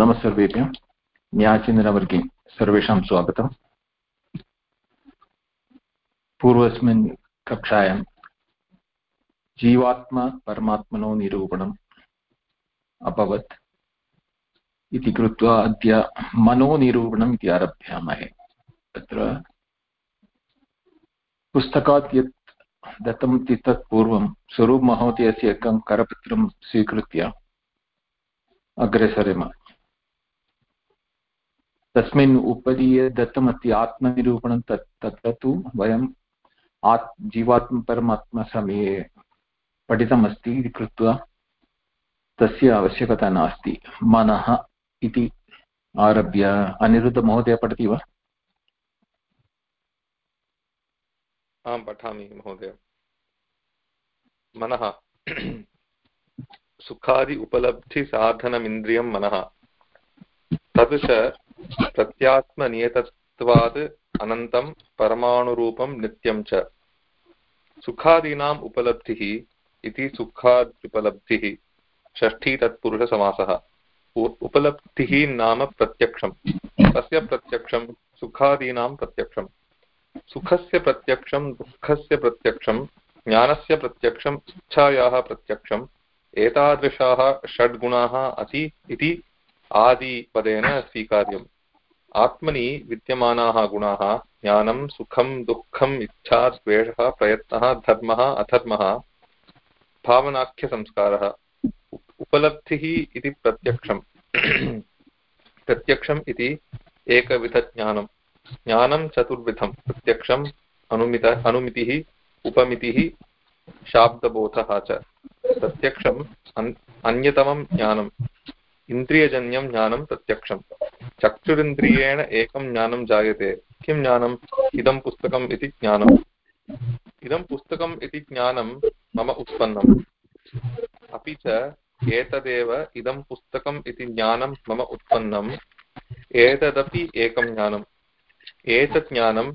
नमः सर्वेभ्यः न्यायचिन्तनवर्गे सर्वेषां स्वागतम्। पूर्वस्मिन् कक्षायां जीवात्मा परमात्मनो निरूपणम् अभवत् इति कृत्वा अद्य मनोनिरूपणम् इति आरभ्यामहे। तत्र पुस्तकात् यत् दत्तमिति तत् पूर्वं स्वरूपमहोदयस्य एकं करपत्रं स्वीकृत्य अग्रे सरेम तस्मिन् उपरि यद् दत्तमस्ति आत्मनिरूपणं तत् तत्र तु वयम् आत् जीवात्मपरमात्मसमये पठितमस्ति इति कृत्वा तस्य आवश्यकता नास्ति। मनः इति आरभ्य। अनिरुद्धमहोदय पठति वा? आं पठामि, महोदय। मनः सुखादि उपलब्धिसाधनमिन्द्रियं मनः। तद् च प्रत्यात्मनियतत्वात् अनन्तं परमाणुरूपं नित्यं च। सुखादीनाम् उपलब्धिः इति सुखाद्युपलब्धिः षष्ठी तत्पुरुषसमासः उपलब्धिः नाम प्रत्यक्षं तस्य प्रत्यक्षं सुखादीनां प्रत्यक्षं सुखस्य प्रत्यक्षं, दुःखस्य प्रत्यक्षं, ज्ञानस्य प्रत्यक्षम् इच्छायाः प्रत्यक्षम्, एतादृशाः षड्गुणाः असि इति आदिपदेन स्वीकार्यम्। आत्मनि विद्यमानाः गुणाः, ज्ञानं, सुखं, दुःखम्, इच्छा, द्वेषः, प्रयत्नः, धर्मः, अधर्मः, भावनाख्यसंस्कारः। उपलब्धिः इति प्रत्यक्षम्। प्रत्यक्षम् इति एकविधज्ञानं ज्ञानं चतुर्विधं प्रत्यक्षम् अनुमित अनुमितिः, उपमितिः, शाब्दबोधः च। प्रत्यक्षम् अन्यतमं ज्ञानम्। इन्द्रियजन्यं ज्ञानं प्रत्यक्षं चक्षुरिन्द्रियेण एकं ज्ञानं जायते। किं ज्ञानम्? इदं पुस्तकम् इति ज्ञानम्। इदं पुस्तकम् इति ज्ञानं मम उत्पन्नम्। अपि च एतदेव इदं पुस्तकम् इति ज्ञानं मम उत्पन्नम्। एतदपि एकं ज्ञानम्। एतत् ज्ञानं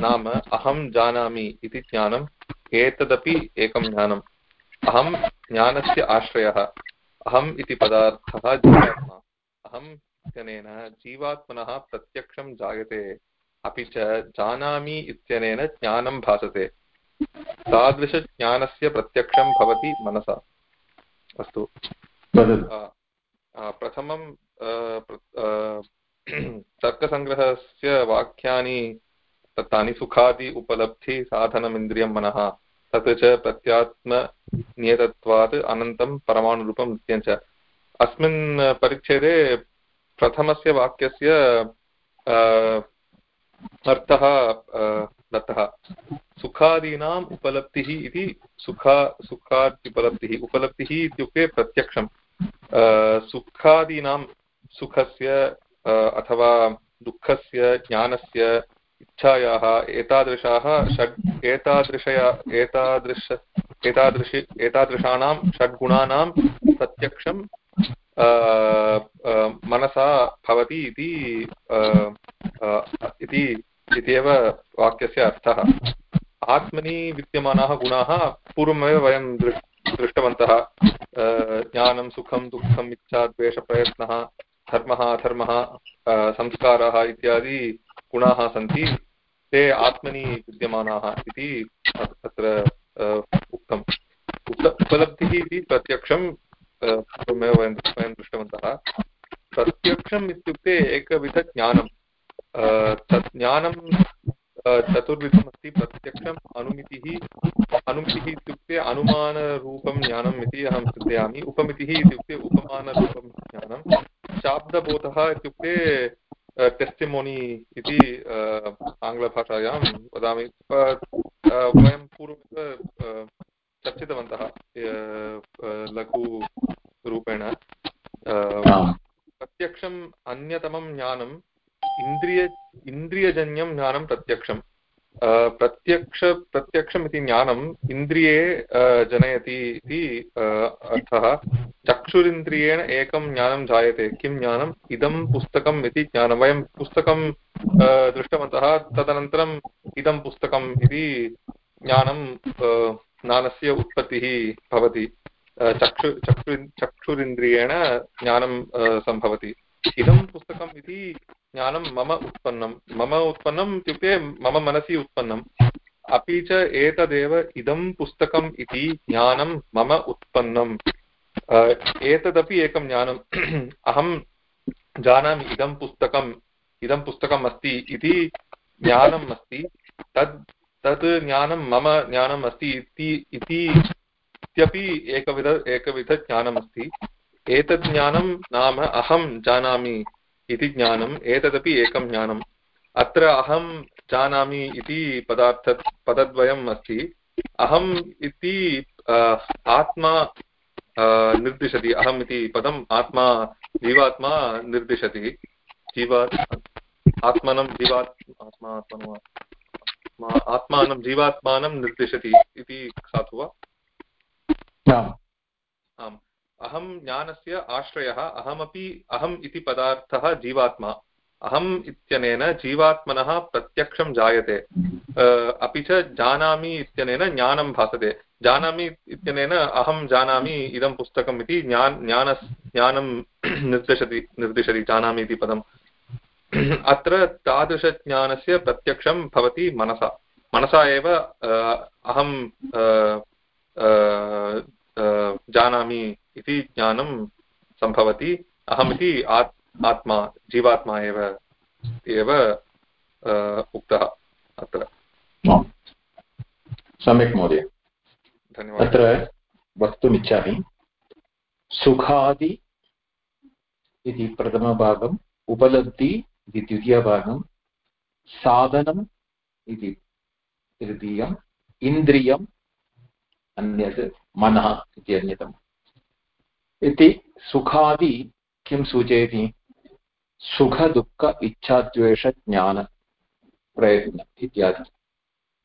नाम अहं जानामि इति ज्ञानम्। एतदपि एकं ज्ञानम्। अहं ज्ञानस्य आश्रयः। अहम् इति पदार्थः जीवात्मा। अहम् इत्यनेन जीवात्मनः प्रत्यक्षं जायते अपि च जानामि इत्यनेन ज्ञानं भासते। तादृशज्ञानस्य प्रत्यक्षं भवति मनसा। अस्तु। प्रथमं तर्कसङ्ग्रहस्य वाक्यानि तानि सुखादि उपलब्धिसाधनमिन्द्रियं मनः। तत् च प्रत्यात्मनियतत्वात् अनन्तं परमाणुरूपं नित्यं च। अस्मिन् परिच्छेदे प्रथमस्य वाक्यस्य अर्थः दत्तः। सुखादीनाम् उपलब्धिः इति सुखा सुखाद्युपलब्धिः उपलब्धिः इत्युक्ते प्रत्यक्षं। सुखादीनां सुखस्य अथवा दुःखस्य, ज्ञानस्य इच्छायाः एतादृशाः षड् एतादृशया एतादृश एतादृशि एतादृशानां षड्गुणानां प्रत्यक्षं मनसा भवति इति इति, इत्येव वाक्यस्य अर्थः। आत्मनि विद्यमानाः गुणाः पूर्वमेव वयं दृष्टवन्तः। ज्ञानं, सुखं दुःखम् इच्छा द्वेषप्रयत्नः धर्मः, अधर्मः संस्काराः इत्यादि गुणाः सन्ति, ते आत्मनि विद्यमानाः इति तत्र उक्तम्। उपलब्धिः इति प्रत्यक्षं पूर्वमेव वयं वयं दृष्टवन्तः। प्रत्यक्षम् इत्युक्ते एकविधज्ञानं तत् ज्ञानं चतुर्विधमस्ति, प्रत्यक्षम् अनुमितिः अनुमितिः इत्युक्ते अनुमानरूपं ज्ञानम् इति अहं चिन्तयामि। उपमितिः इत्युक्ते उपमानरूपं ज्ञानं शाब्दबोधः इत्युक्ते टेस्टिमोनि इति आङ्ग्लभाषायां वदामि. वयं पूर्वमेव चर्चितवन्तः लघुरूपेण प्रत्यक्षम् अन्यतमं ज्ञानम् इन्द्रिय इन्द्रियजन्यं ज्ञानं प्रत्यक्षं प्रत्यक्ष प्रत्यक्षम् इति ज्ञानम् इन्द्रिये जनयति इति अर्थः। चक्षुरिन्द्रियेण एकं ज्ञानं जायते। किं ज्ञानम्? इदं पुस्तकम् इति ज्ञानं। वयं पुस्तकं दृष्टवन्तः, तदनन्तरम् इदं पुस्तकम् इति ज्ञानं ज्ञानस्य उत्पत्तिः भवति। चक्षु चक्षु चक्षुरिन्द्रियेण ज्ञानं सम्भवति। इदं पुस्तकम् इति ज्ञानं मम उत्पन्नं। मम उत्पन्नम् इत्युक्ते मम मनसि उत्पन्नम्। अपि च एतदेव इदं पुस्तकम् इति ज्ञानं मम उत्पन्नम्। एतदपि एकं ज्ञानम्। अहं जानामि इदं पुस्तकम् इदं पुस्तकम् अस्ति इति ज्ञानम् अस्ति। तद् तत् ज्ञानं मम ज्ञानम् अस्ति इति इत्यपि एकविध एकविधज्ञानमस्ति एतत् ज्ञानं नाम अहं जानामि। इति ज्ञानम् एतदपि एकं ज्ञानम्। अत्र अहं जानामि इति पदार्थ पदद्वयम् अस्ति। अहम् इति आत्मा निर्दिशति। अहम् इति पदम् आत्मा जीवात्मा निर्दिशति। जीवा आत्मनं जीवात् आत्मा आत्मनो आत्मानं जीवात्मानं निर्दिशति इति साधु वा? आम्। अहं ज्ञानस्य आश्रयः, अहमपि अहम् इति पदार्थः जीवात्मा। अहम् इत्यनेन जीवात्मनः प्रत्यक्षं जायते। अपि च जानामि इत्यनेन ज्ञानं भासते। जानामि इत्यनेन अहं जानामि इदं पुस्तकम् इति ज्ञान ज्ञान ज्ञानं निर्दिशति निर्दिशति जानामि इति पदम्। अत्र तादृशज्ञानस्य प्रत्यक्षं भवति मनसा। मनसा एव अहं जानामि इति ज्ञानं सम्भवति। अहमिति आत् आत्मा जीवात्मा एव एव उक्तः अत्र। सम्यक् महोदय। धन्यवादः। अत्र वक्तुमिच्छामि। सुखादि इति प्रथमभागम् उपलब्धि इति द्वितीयभागं साधनम् इति तृतीयम् इन्द्रियम् अन्यत् मनः इति अन्यतमम्। इति सुखादि किं सूचयति? सुखदुःख इच्छाद्वेषज्ञानप्रयत्न इत्यादि।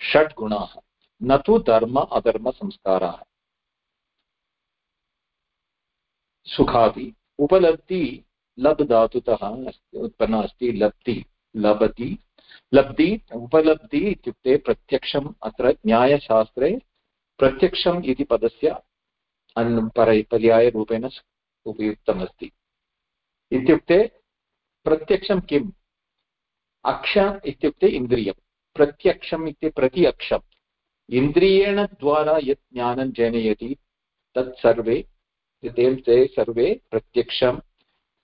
षट् गुणाः। न तु धर्म अधर्मसंस्काराः सुखादि। उपलब्धि लब् धातुतः उत्पन्ना अस्ति लब्धि। लभति। लब्धि, उपलब्धि इत्युक्ते प्रत्यक्षम् अत्र न्यायशास्त्रे प्रत्यक्षम् इति पदस्य पर, पर्यायरूपेण उपयुक्तमस्ति। इत्युक्ते प्रत्यक्षं किम्? अक्ष इत्युक्ते इन्द्रियं प्रत्यक्षम् प्रति अक्षम् इन्द्रियेण द्वारा यत् ज्ञानं जनयति, तत् सर्वे, ते सर्वे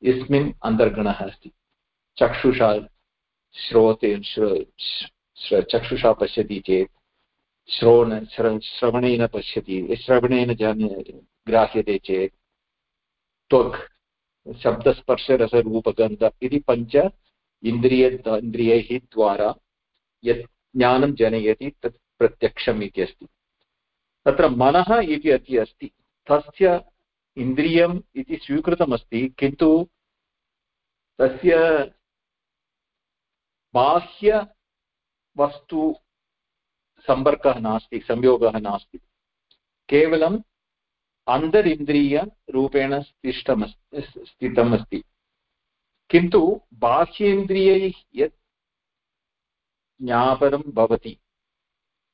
यस्मिन् अन्तर्गणः अस्ति। चक्षुषा श्रोते चक्षुषा पश्यति चेत् श्रोण श्रवणेन पश्यति। श्रवणेन जान ग्राह्यते चेत्। त्वक्, शब्दस्पर्शरसरूपगन्ध इति पञ्च इन्द्रिय इन्द्रियैः द्वारा यत् ज्ञानं जनयति तत् प्रत्यक्षम् इति अस्ति। तत्र मनः इति अपि अस्ति। तस्य इन्द्रियम् इति स्वीकृतमस्ति, किन्तु तस्य बाह्यवस्तु सम्पर्कः नास्ति, संयोगः नास्ति। केवलम् अन्तरिन्द्रियरूपेण स्तिष्ठमस्ति स्थितम् अस्ति किन्तु बाह्येन्द्रियैः यत् ज्ञापनं भवति,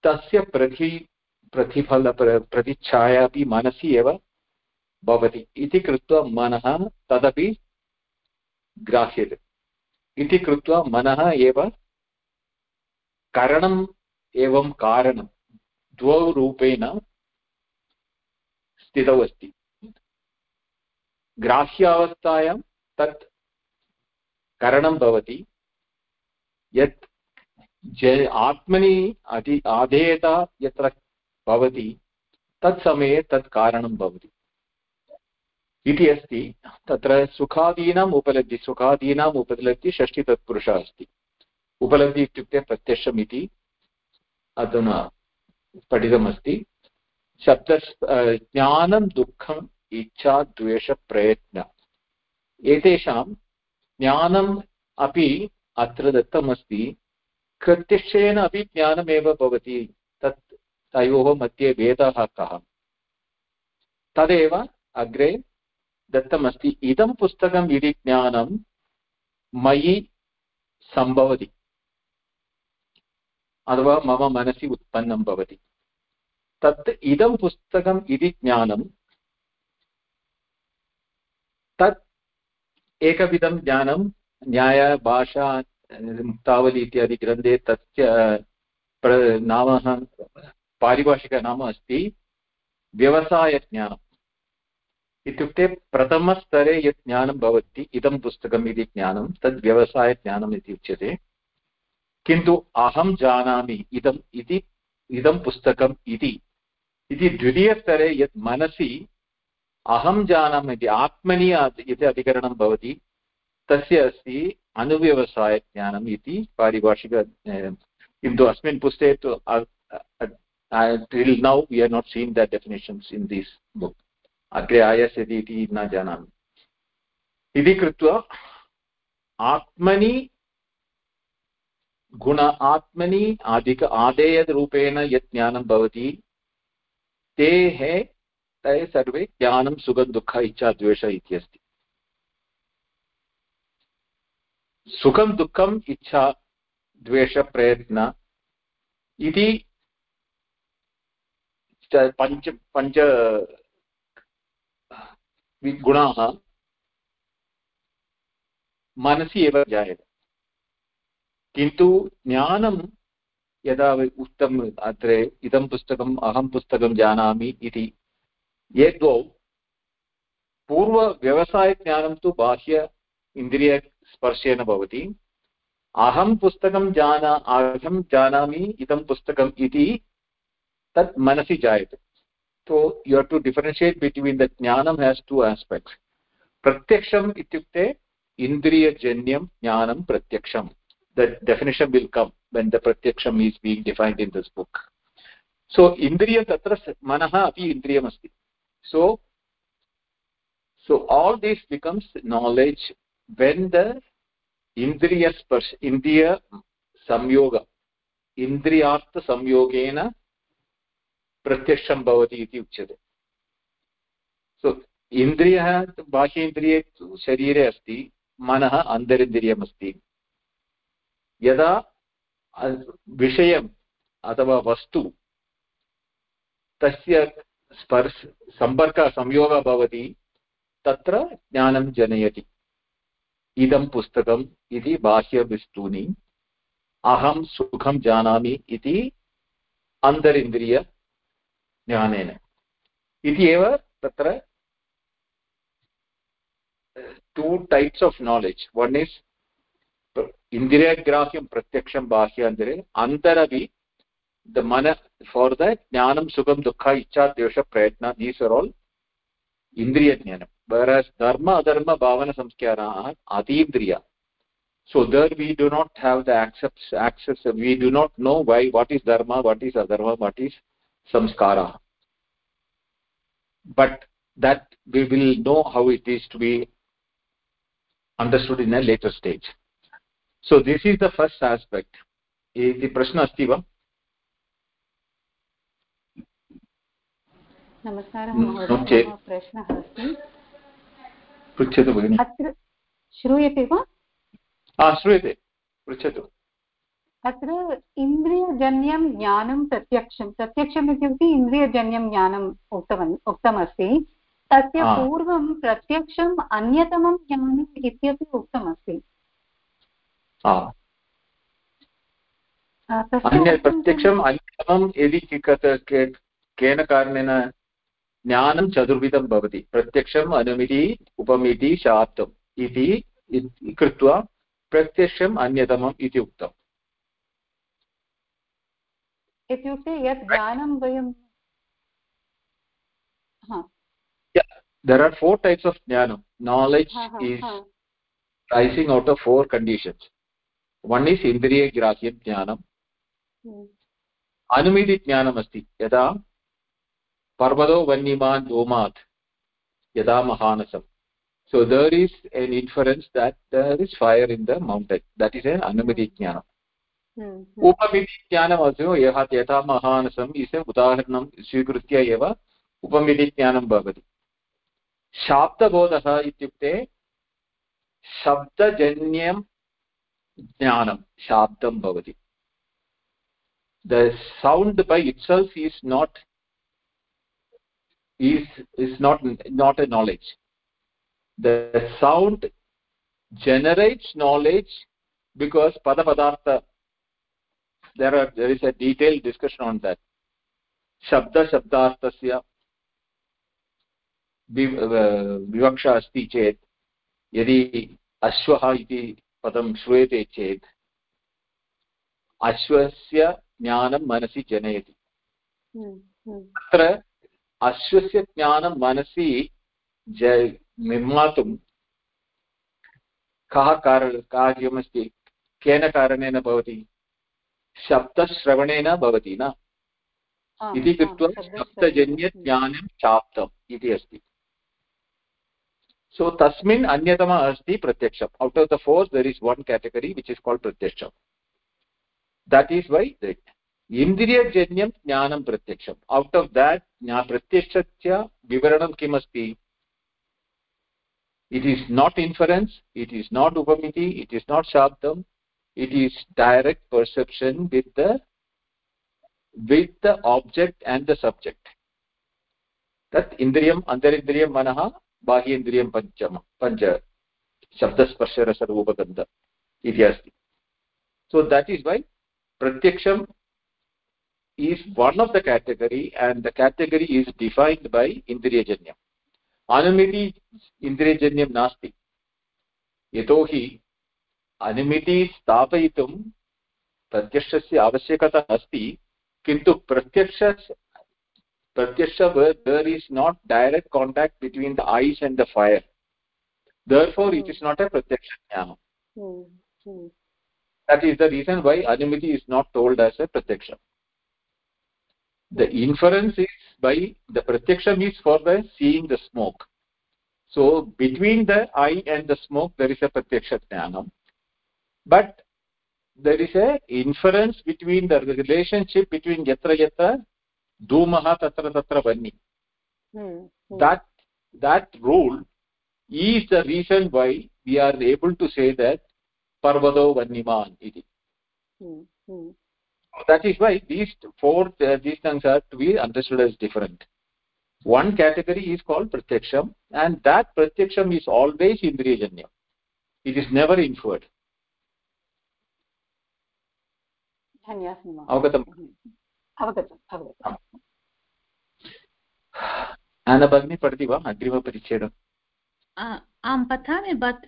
तस्य प्रति, प्रतिफल प्रतिच्छाया अपि मनसि एव भवति। इति कृत्वा मनः तदपि ग्राह्यते। इति कृत्वा मनः एव करणम् एवं कारणं द्वौ रूपेण स्थितौ अस्ति ग्राह्यावस्थायां तत् करणं भवति। यत् आत्मनि अति आधेयता यत्र भवति, तत्समये तत् कारणं भवति। इति अस्ति। तत्र सुखादीनाम् उपलब्धि सुखादीनाम् उपलब्धि षष्टितत्पुरुषः अस्ति। उपलब्धि इत्युक्ते प्रत्यक्षम् इति अधुना पठितमस्ति। शब्द ज्ञानं, दुःखम्, इच्छा द्वेषप्रयत्न एतेषां ज्ञानम् अपि अत्र दत्तमस्ति। प्रत्यक्षेन अपि ज्ञानमेव भवति, तत् तयोः मध्ये भेदः कः। तदेव अग्रे दत्तमस्ति। इदं पुस्तकम् इति ज्ञानं मयि सम्भवति। अथवा मम मनसि उत्पन्नं भवति। तत् इदं पुस्तकम् इति ज्ञानं, तत् एकविधं ज्ञानं, न्याय, भाषा, मुक्तावली इत्यादि ग्रन्थे तस्य नाम पारिभाषिकनाम अस्ति, व्यवसायज्ञानम्। इत्युक्ते प्रथमस्तरे यत् ज्ञानं भवति, इदं पुस्तकम् इति ज्ञानं, तद् व्यवसायज्ञानम् इति उच्यते। किन्तु अहं जानामि इदम् इति, इदं पुस्तकम् इति। इति द्वितीयस्तरे यत् मनसि अहं जानामि इति, आत्मनि यत् अधिकरणं भवति, तस्य अस्ति अनुव्यवसायज्ञानम् इति पारिभाषिक किन्तु अस्मिन् पुस्तके तु till now we are not seen the definitions in this book अग्रे आयास्यति इति न जानामि। इति कृत्वा आत्मनि गुण आत्मनि अधिक आदेयरूपेण यत् ज्ञानं भवति तेः ते सर्वे ज्ञानं सुखं दुःख इच्छा द्वेष इत्यस्ति सुखं दुःखम् इच्छा द्वेषप्रयत्न इति पञ्च पञ्च गुणाः मनसि एव जायते किन्तु ज्ञानं यदा उक्तम् अत्र इदं पुस्तकम् अहं पुस्तकं जानामि इति ये द्वौ पूर्वव्यवसायज्ञानं तु बाह्य इन्द्रियस्पर्शेन भवति अहं पुस्तकं जाना अहं जानामि इदं पुस्तकम् इति तत् मनसि जायते so you have to differentiate between the jnanam has two aspects pratyaksham ityukte indriyajanyam jnanam pratyaksham the definition will come when the pratyaksham is being defined in this book so indriya tatra manah api indriyam asti so so all this becomes knowledge when the indriya sparsh indriya samyoga इन्द्रियार्थ संयोगेन प्रत्यक्षं भवति इति उच्यते सो इन्द्रियः बाह्येन्द्रिये शरीरे अस्ति मनः अन्तरिन्द्रियमस्ति यदा विषयम् अथवा वस्तु तस्य स्पर्श, सम्पर्कः, संयोगः भवति, तत्र ज्ञानं जनयति। इदं पुस्तकम् इति बाह्यवस्तूनि, अहं सुखं जानामि इति अन्तरिन्द्रियज्ञानेन। इति एव तत्र two types of knowledge one is इन्द्रियग्राह्यं प्रत्यक्षं बाह्यान्तरे अन्तरपि द मन फार् द ज्ञानं सुखं दुःख इच्छा द्वेष प्रयत्न दीस् आर् आल् इन्द्रियज्ञानं वेरस् धर्म अधर्म भावनसंस्काराः अतीन्द्रिय so there we do not have the except access we do not know why what is धर्म वाट् इस् अधर्म वाट इस् संस्काराः but that we know how it is to be understood in a latest stage so this is the first aspect. इति प्रश्नः अस्ति वा नमस्कारः महोदय प्रश्नः अस्ति पृच्छतु भगिनि। अत्र श्रूयते वा? श्रूयते। पृच्छतु। अत्र इन्द्रियजन्यं ज्ञानं प्रत्यक्षं। प्रत्यक्षम् इत्युक्ते इन्द्रियजन्यं ज्ञानम् उक्तवन् उक्तमस्ति। तस्य पूर्वं प्रत्यक्षम् अन्यतमं ज्ञानम् इत्यपि उक्तमस्ति। प्रत्यक्षम् अन्यतमं यदि केन कारणेन ज्ञानं चतुर्विधं भवति प्रत्यक्षम् अनुमिति उपमिति शाब्दम् इति कृत्वा प्रत्यक्षम् अन्यतमम् इति उक्तम् इत्युक्ते यत् ज्ञानं वयं there are four types of jnanam knowledge is rising out of four conditions. Is indriya grahya jnanam अनुमिति ज्ञानमस्ति यदा पर्वतो वन्यमान् धूमात् यदा महानसम् so there is an inference that there is fire in the mountain that is an anumiti jnanam उपमिति ज्ञानमस्ति यः यथा महानसम् is उदाहरणं स्वीकृत्य एव उपमिति ज्ञानं भवति शाब्दबोधः इत्युक्ते शब्दजन्यं ज्ञानं, शाब्दं भवति। The sound by itself is not is is not not a knowledge the sound generates knowledge because पदपदार्थ there are there is a detail discussion on that शब्दशब्दार्थस्य विवक्षा अस्ति चेत् यदि अश्वः इति पदं श्रूयते चेत् अश्वस्य ज्ञानं मनसि जनयति। तत्र अश्वस्य ज्ञानं मनसि ज निर्मातुं कः कार कार्यमस्ति? केन कारणेन भवति? शब्दश्रवणेन भवति न? इति कृत्वा शब्दजन्यज्ञानं चाप्तम् इति अस्ति। सो तस्मिन् अन्यतमः अस्ति प्रत्यक्षम् out of the four there is one category which is called प्रत्यक्षम् दट् ఈस् वै इन्द्रियजन्यं ज्ञानं प्रत्यक्षम् औट् आफ् देट् प्रत्यक्षस्य विवरणं किम् अस्ति it is not inference, it is not upamiti, it is not shabdam. It is direct perception with the with the object and the subject. तत् इन्द्रियम् अन्तरिन्द्रियं मनः बाह्येन्द्रियं पञ्चम पञ्च शब्दस्पर्शरसरूपगन्ध इति अस्ति. So that is why pratyaksham is one of the category and the category is defined by indriyajanyam अनुमिति इन्द्रियजन्यं नास्ति. यतोहि अनुमिति स्थापयितुं प्रत्यक्षस्य आवश्यकता अस्ति, किन्तु प्रत्यक्ष Pratyaksha where there is not direct contact between the eyes and the fire. Therefore, mm. it is not a Pratyaksha jnana. Mm. Mm. That is the reason why Anumiti is not told as a Pratyaksha. The inference is by the Pratyaksha is for the seeing the smoke. So, between the eye and the smoke, there is a Pratyaksha. But there is a inference between the relationship between yatra yatra dhumah tatra tatra vanni hmm, hmm. that that rule is the reason why we are able to say that parvado vanniman iti hmm, hmm. that is why these four uh, these things are to be understood as different one category is called pratyaksham and that pratyaksham is always indriyajanyam it is never inferred अवगतम् अवगतम् अवगतम् आनभगिनी पठति वा अग्रिमपरिच्छेदम् आं पठामि but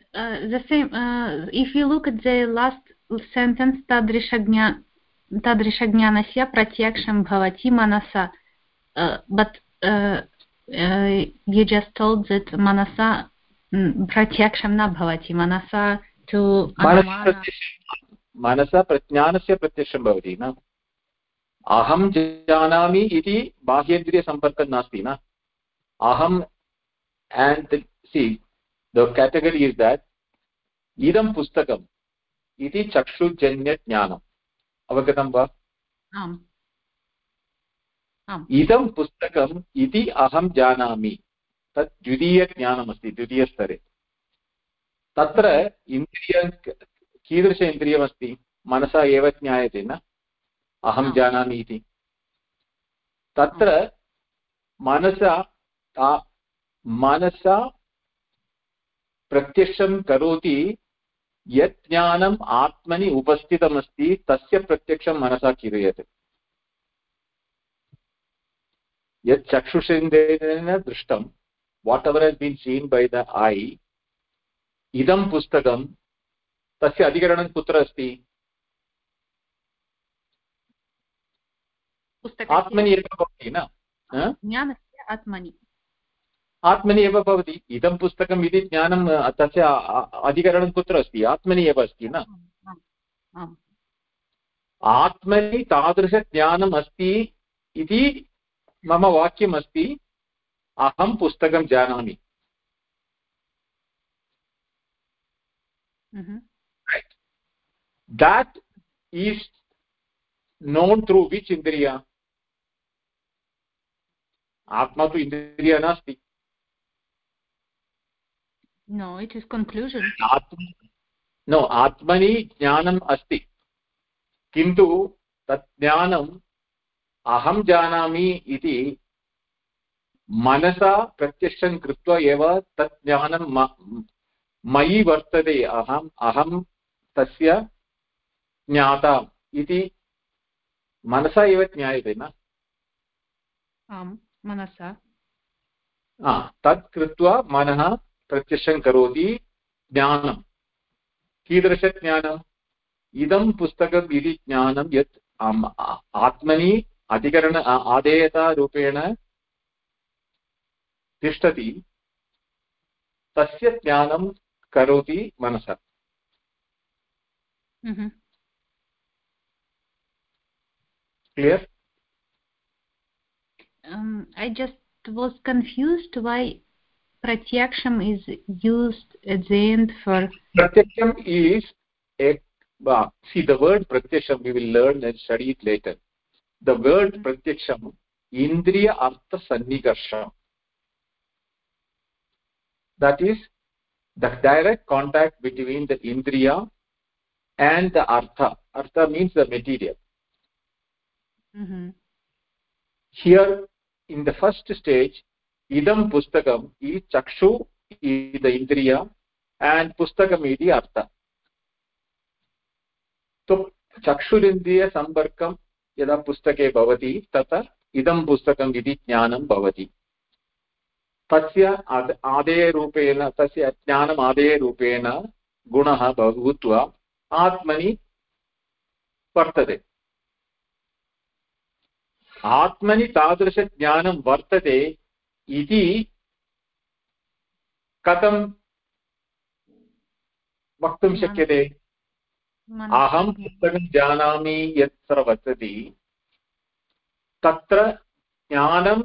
the same uh, if you look at the तादृशज्ञा तादृशज्ञानस्य प्रत्यक्षं भवति मनसा uh, you just told that मनसा प्रत्यक्षं न भवति मनसा तु मनसा प्रज्ञानस्य प्रत्यक्षं भवति न अहं जानामि इति बाह्येन्द्रियसम्पर्कं नास्ति न? अहम् the category is that idam pustakam iti chakshujanya jnanam avagatam va आम्। इदं पुस्तकम् इति अहं जानामि। तत् द्वितीयज्ञानमस्ति द्वितीयस्तरे। तत्र इन्द्रिय कीदृश इन्द्रियमस्ति? मनसा एव ज्ञायते न? अहं जानामि इति। तत्र मनसा मनसा प्रत्यक्षं करोति यत् ज्ञानम् आत्मनि उपस्थितमस्ति तस्य प्रत्यक्षं मनसा क्रियते। यत् चक्षुषेन्द्रेण दृष्टं whatever has been seen by the eye इदं पुस्तकं तस्य अधिकरणं कुत्र अस्ति? आत्मनि एव भवति न? आत्मनि। आत्मनि एव भवति। इदं पुस्तकम् इति ज्ञानं तस्य अधिकरणं कुत्र अस्ति? आत्मनि एव अस्ति न? आत्मनि तादृशज्ञानम् अस्ति इति मम वाक्यम् अस्ति अहं पुस्तकं जानामि। that is known through which indriya atma tu indriya nasti. No it is conclusion. No आत्मनि ज्ञानम् अस्ति किन्तु तत् ज्ञानम् अहं जानामि इति मनसा प्रत्यक्षं कृत्वा एव तत् ज्ञानं मयि वर्तते अहम् अहं तस्य ज्ञाता इति मनसा एव ज्ञायते न आम् मनसा। तत् कृत्वा मनः प्रत्यक्षं करोति ज्ञानं कीदृशज्ञानम् इदं पुस्तकम् इति ज्ञानं यत् आत्मनि अधिकरण आदेयतारूपेण तिष्ठति तस्य ज्ञानं करोति मनसः। Clear? Um, I just was confused why pratyaksham is used at the end for pratyaksham is a uh, see the word pratyaksham we will learn and study it later the word mm -hmm. pratyaksham indriya artha sannikarsham that is the direct contact between the indriya and the artha artha means the material mm -hmm. here in the first stage, idam pustakam is chakshu, is the indriya, and pustakam is the artha. So चक्षुरिन्द्रिय सम्पर्कं यदा पुस्तके भवति तथा इदं पुस्तकम् इति ज्ञानं भवति तस्य आदेयरूपेण तस्य ज्ञानम् आदेयरूपेण गुणः भूत्वा आत्मनि वर्तते आत्मनि तादृशज्ञानं वर्तते इति कथं वक्तुं शक्यते? अहं पुस्तकं जानामि यत्र वर्तति तत्र ज्ञानम्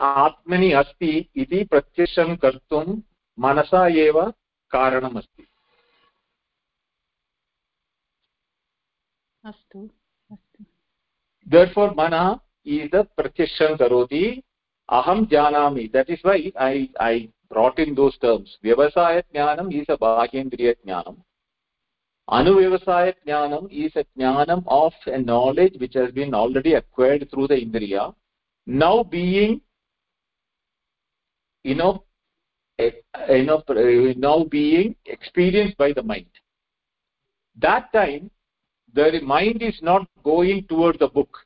आत्मनि अस्ति इति प्रत्यक्षं कर्तुं मनसा एव कारणमस्ति। अस्तु। Therefore mana is the pratyaksham karoti aham janami. That is why i i brought in those terms. Vyavasaya jnanam is a bahyendriya jnanam. Anuvyavasaya jnanam is a jnanam of a knowledge which has been already acquired through the indriya. Now being you know you know now being experienced by the mind. That time the mind is not going toward the book.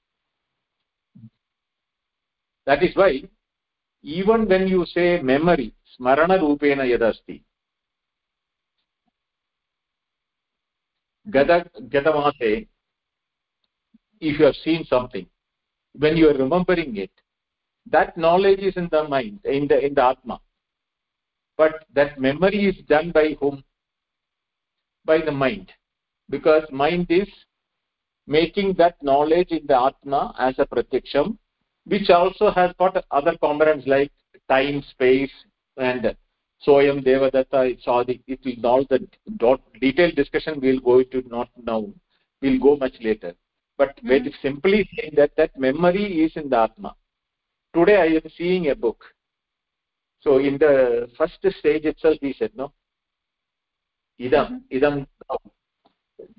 That is why even when you say memory smarana rupena yad asti gata gatamase if you have seen something when you are remembering it that knowledge is in the mind in the in the atma. But that memory is done by whom? By the mind because mind is making that knowledge in the atma as a pratyaksham which also has got other components like time space and soyam devadatta it's all the, it will all the detailed discussion we'll go into not now. We'll go much later. But mm -hmm. very simply saying that that memory is in the atma. Today i am seeing a book. So in the first stage itself he said no. Idam mm -hmm. idam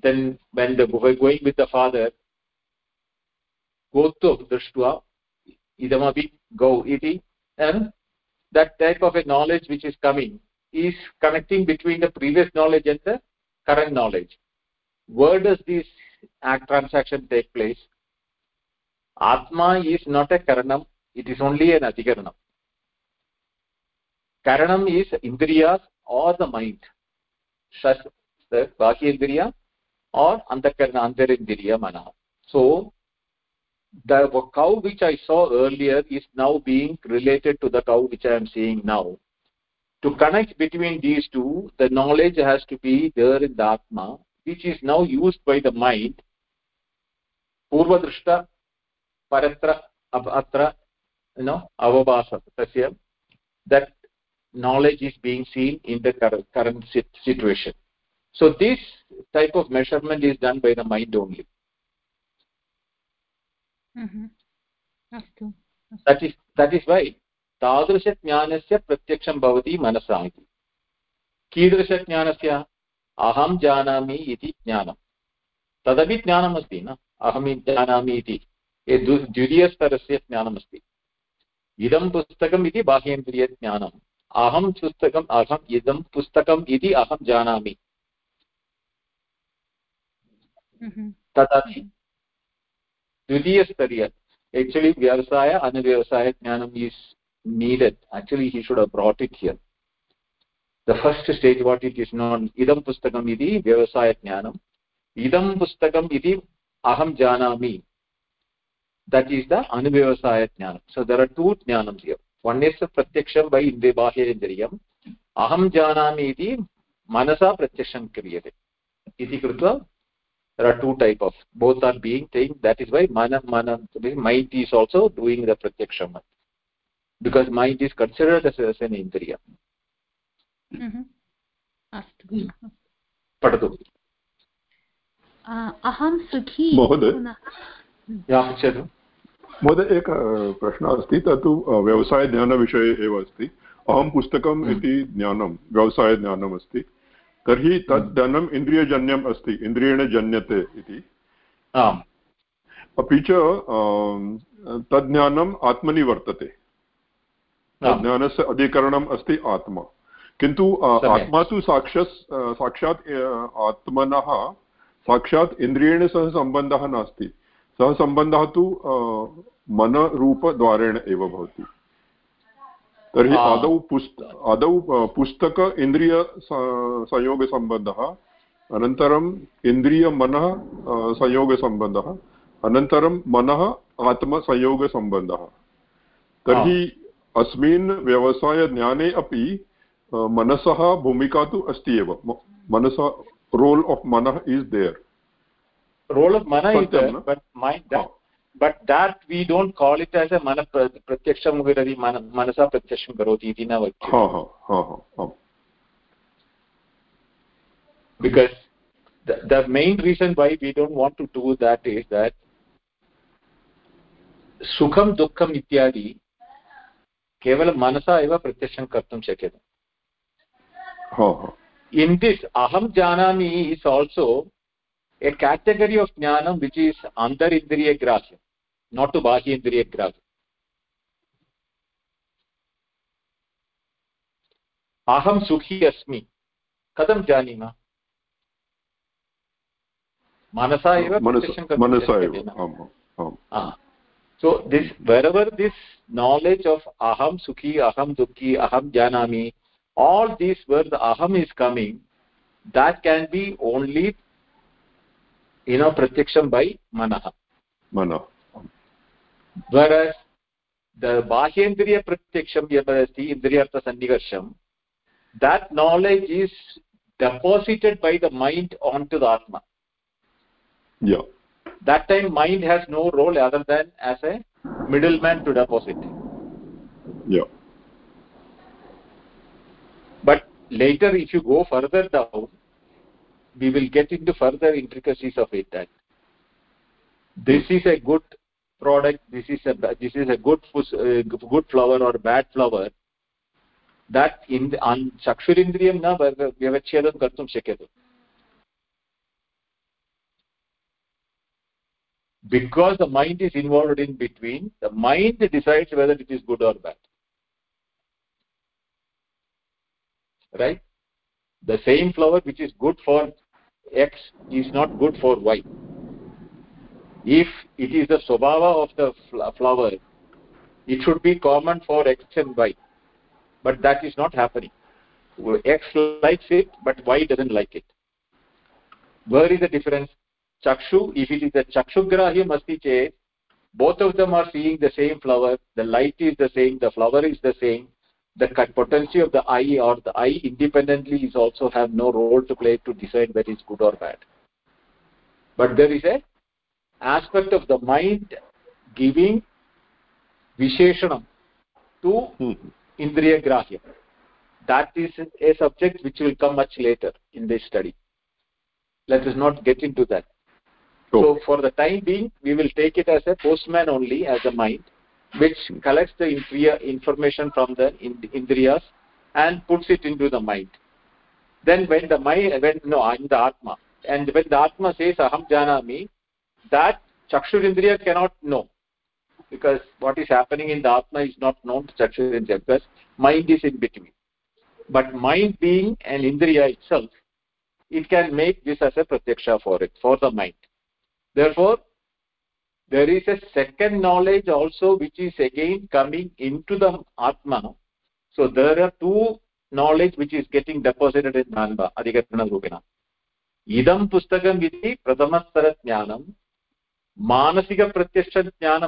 then when the going with the father goto drishtva idamapi go iti and that type of a knowledge which is coming is connecting between the previous knowledge and the current knowledge. Where does this act transaction take place? Atma is not a karanam it is only an adhikaranam. Karanam is indriyas or the mind. Shas the bahyendriya or antakarna antarindriya mana so the cow which i saw earlier is now being related to the cow which i am seeing now to connect between these two the knowledge has to be there in the atma which is now used by the mind पूर्वदृष्ट परत्र अत्र you know avabhasa tasya that knowledge is being seen in the current situation So this type of measurement is done by the mind only. अस्तु that is that is why तादृशज्ञानस्य प्रत्यक्षं भवति मनसा इति। कीदृशज्ञानस्य? अहं जानामि इति ज्ञानं। तदपि ज्ञानमस्ति न? अहं जानामि इति। द्वितीयस्तरस्य ज्ञानमस्ति। इदं पुस्तकम् इति बाह्येन्द्रियज्ञानम्। अहं पुस्तकम् अहम् इदं पुस्तकम् इति अहं जानामि। Mm-hmm. तदानीं mm-hmm. द्वितीयस्तरीय. एक्चुलि व्यवसाय अनुव्यवसाय ज्ञानम् is needed actually he should brought it here the first stage what it is known इदं पुस्तकम् इति व्यवसायज्ञानम् इदं पुस्तकम् इति अहं जानामि दट् इस् द अनुव्यवसायज्ञानं सो देर् आर् टु ज्ञानम् हियर् वन् इस् प्रत्यक्षं वै इन् बाह्यचर्यम् अहं जानामि इति मनसा प्रत्यक्षं क्रियते इति कृत्वा there are two type of both are being saying that is why mana mana mind is also doing the pratyaksham because mind is considered as, as an indriya अस्तु पठतु अहं सुखी महोदय पृच्छतु महोदय एकः प्रश्नः अस्ति तत्तु व्यवसायज्ञानविषये एव अस्ति अहं पुस्तकम् इति ज्ञानं व्यवसायज्ञानम् अस्ति तर्हि तद् धनम् इन्द्रियजन्यम् अस्ति इन्द्रियेण जन्यते इति। आम्। अपि च तद् ज्ञानम् आत्मनि वर्तते। ज्ञानस्य अधिकरणम् अस्ति आत्मा। किन्तु आत्मा तु साक्षस् साक्षात् आत्मनः साक्षात् इन्द्रियेण सह सम्बन्धः नास्ति। सः सम्बन्धः तु मनरूपद्वारेण एव भवति। तर्हि आदौ पुस्त आदौ पुस्तक इन्द्रिय संयोगसम्बन्धः अनन्तरम् इन्द्रियमनः संयोगसम्बन्धः अनन्तरं मनः आत्मसंयोगसम्बन्धः तर्हि अस्मिन् व्यवसायज्ञाने अपि मनसः भूमिका तु अस्ति एव। मनसः रोल् आफ् मनः इस् देयर्। रोल् आफ् मनः but that we don't call it as a मन प्रत्यक्ष मुहिरति मनसा प्रत्यक्ष करोति इति न वक्तुं हा the the main reason why we don't want do that is that सुखं दुःखं इत्यादि केवलं मनसा एव प्रत्यक्षं कर्तुं शक्यते इन् दिस् अहं जानामि is also a category of ज्ञानं विच् इस् अन्तरिन्द्रियग्राह्यम् not to bahya indriya grahya aham sukhi asmi कथं जानीमः मनसा एव मनसा एव so this wherever this knowledge of aham sukhi aham dukhi aham janami all these where the aham is coming that can be only you know pratyaksham by manah manah whereas the bahyendriya pratyaksham yadasti indriyartha sannigarsham that knowledge is deposited by the mind onto the atma. Yeah. That time mind has no role other than as a middleman to deposit. Yeah. But later if you go further down we will get into further intricacies of it that this is a good product this is a this is a good uh, good flower or bad flower that in chakshurindriyam na vyavachedam kartum shakyate because the mind is involved in between the mind decides whether it is good or bad. Right? The same flower which is good for x is not good for y if it is the swabhava of the flower it should be common for x and y. But that is not happening. X likes it but y doesn't like it. Where is the difference? Chakshu if it is the chakshugrahyam asti chet both of them are seeing the same flower. The light is the same the flower is the same. The potency of the eye or the eye independently is also have no role to play to decide whether it's good or bad. But there is a aspect of the mind giving visheshanam to hmm. indriya grahya that is a subject which will come much later in this study. Let us not get into that. So for the time being we will take it as a postman only as a mind which collects the indriya information from the indriyas and puts it into the mind. Then when the mind when no in the atma. And when the atma says aham janami that Chakshurindriya cannot know because what is happening in the Atma is not known to Chakshurindriya because mind is in between. But mind being an Indriya itself, it can make this as a pratyaksha for it, for the mind. Therefore, there is a second knowledge also which is again coming into the Atma. So there are two knowledge which is getting deposited in Nanva, Adhikarana Rupina. Idam Pustakam Viti Pratamastarat Jnanam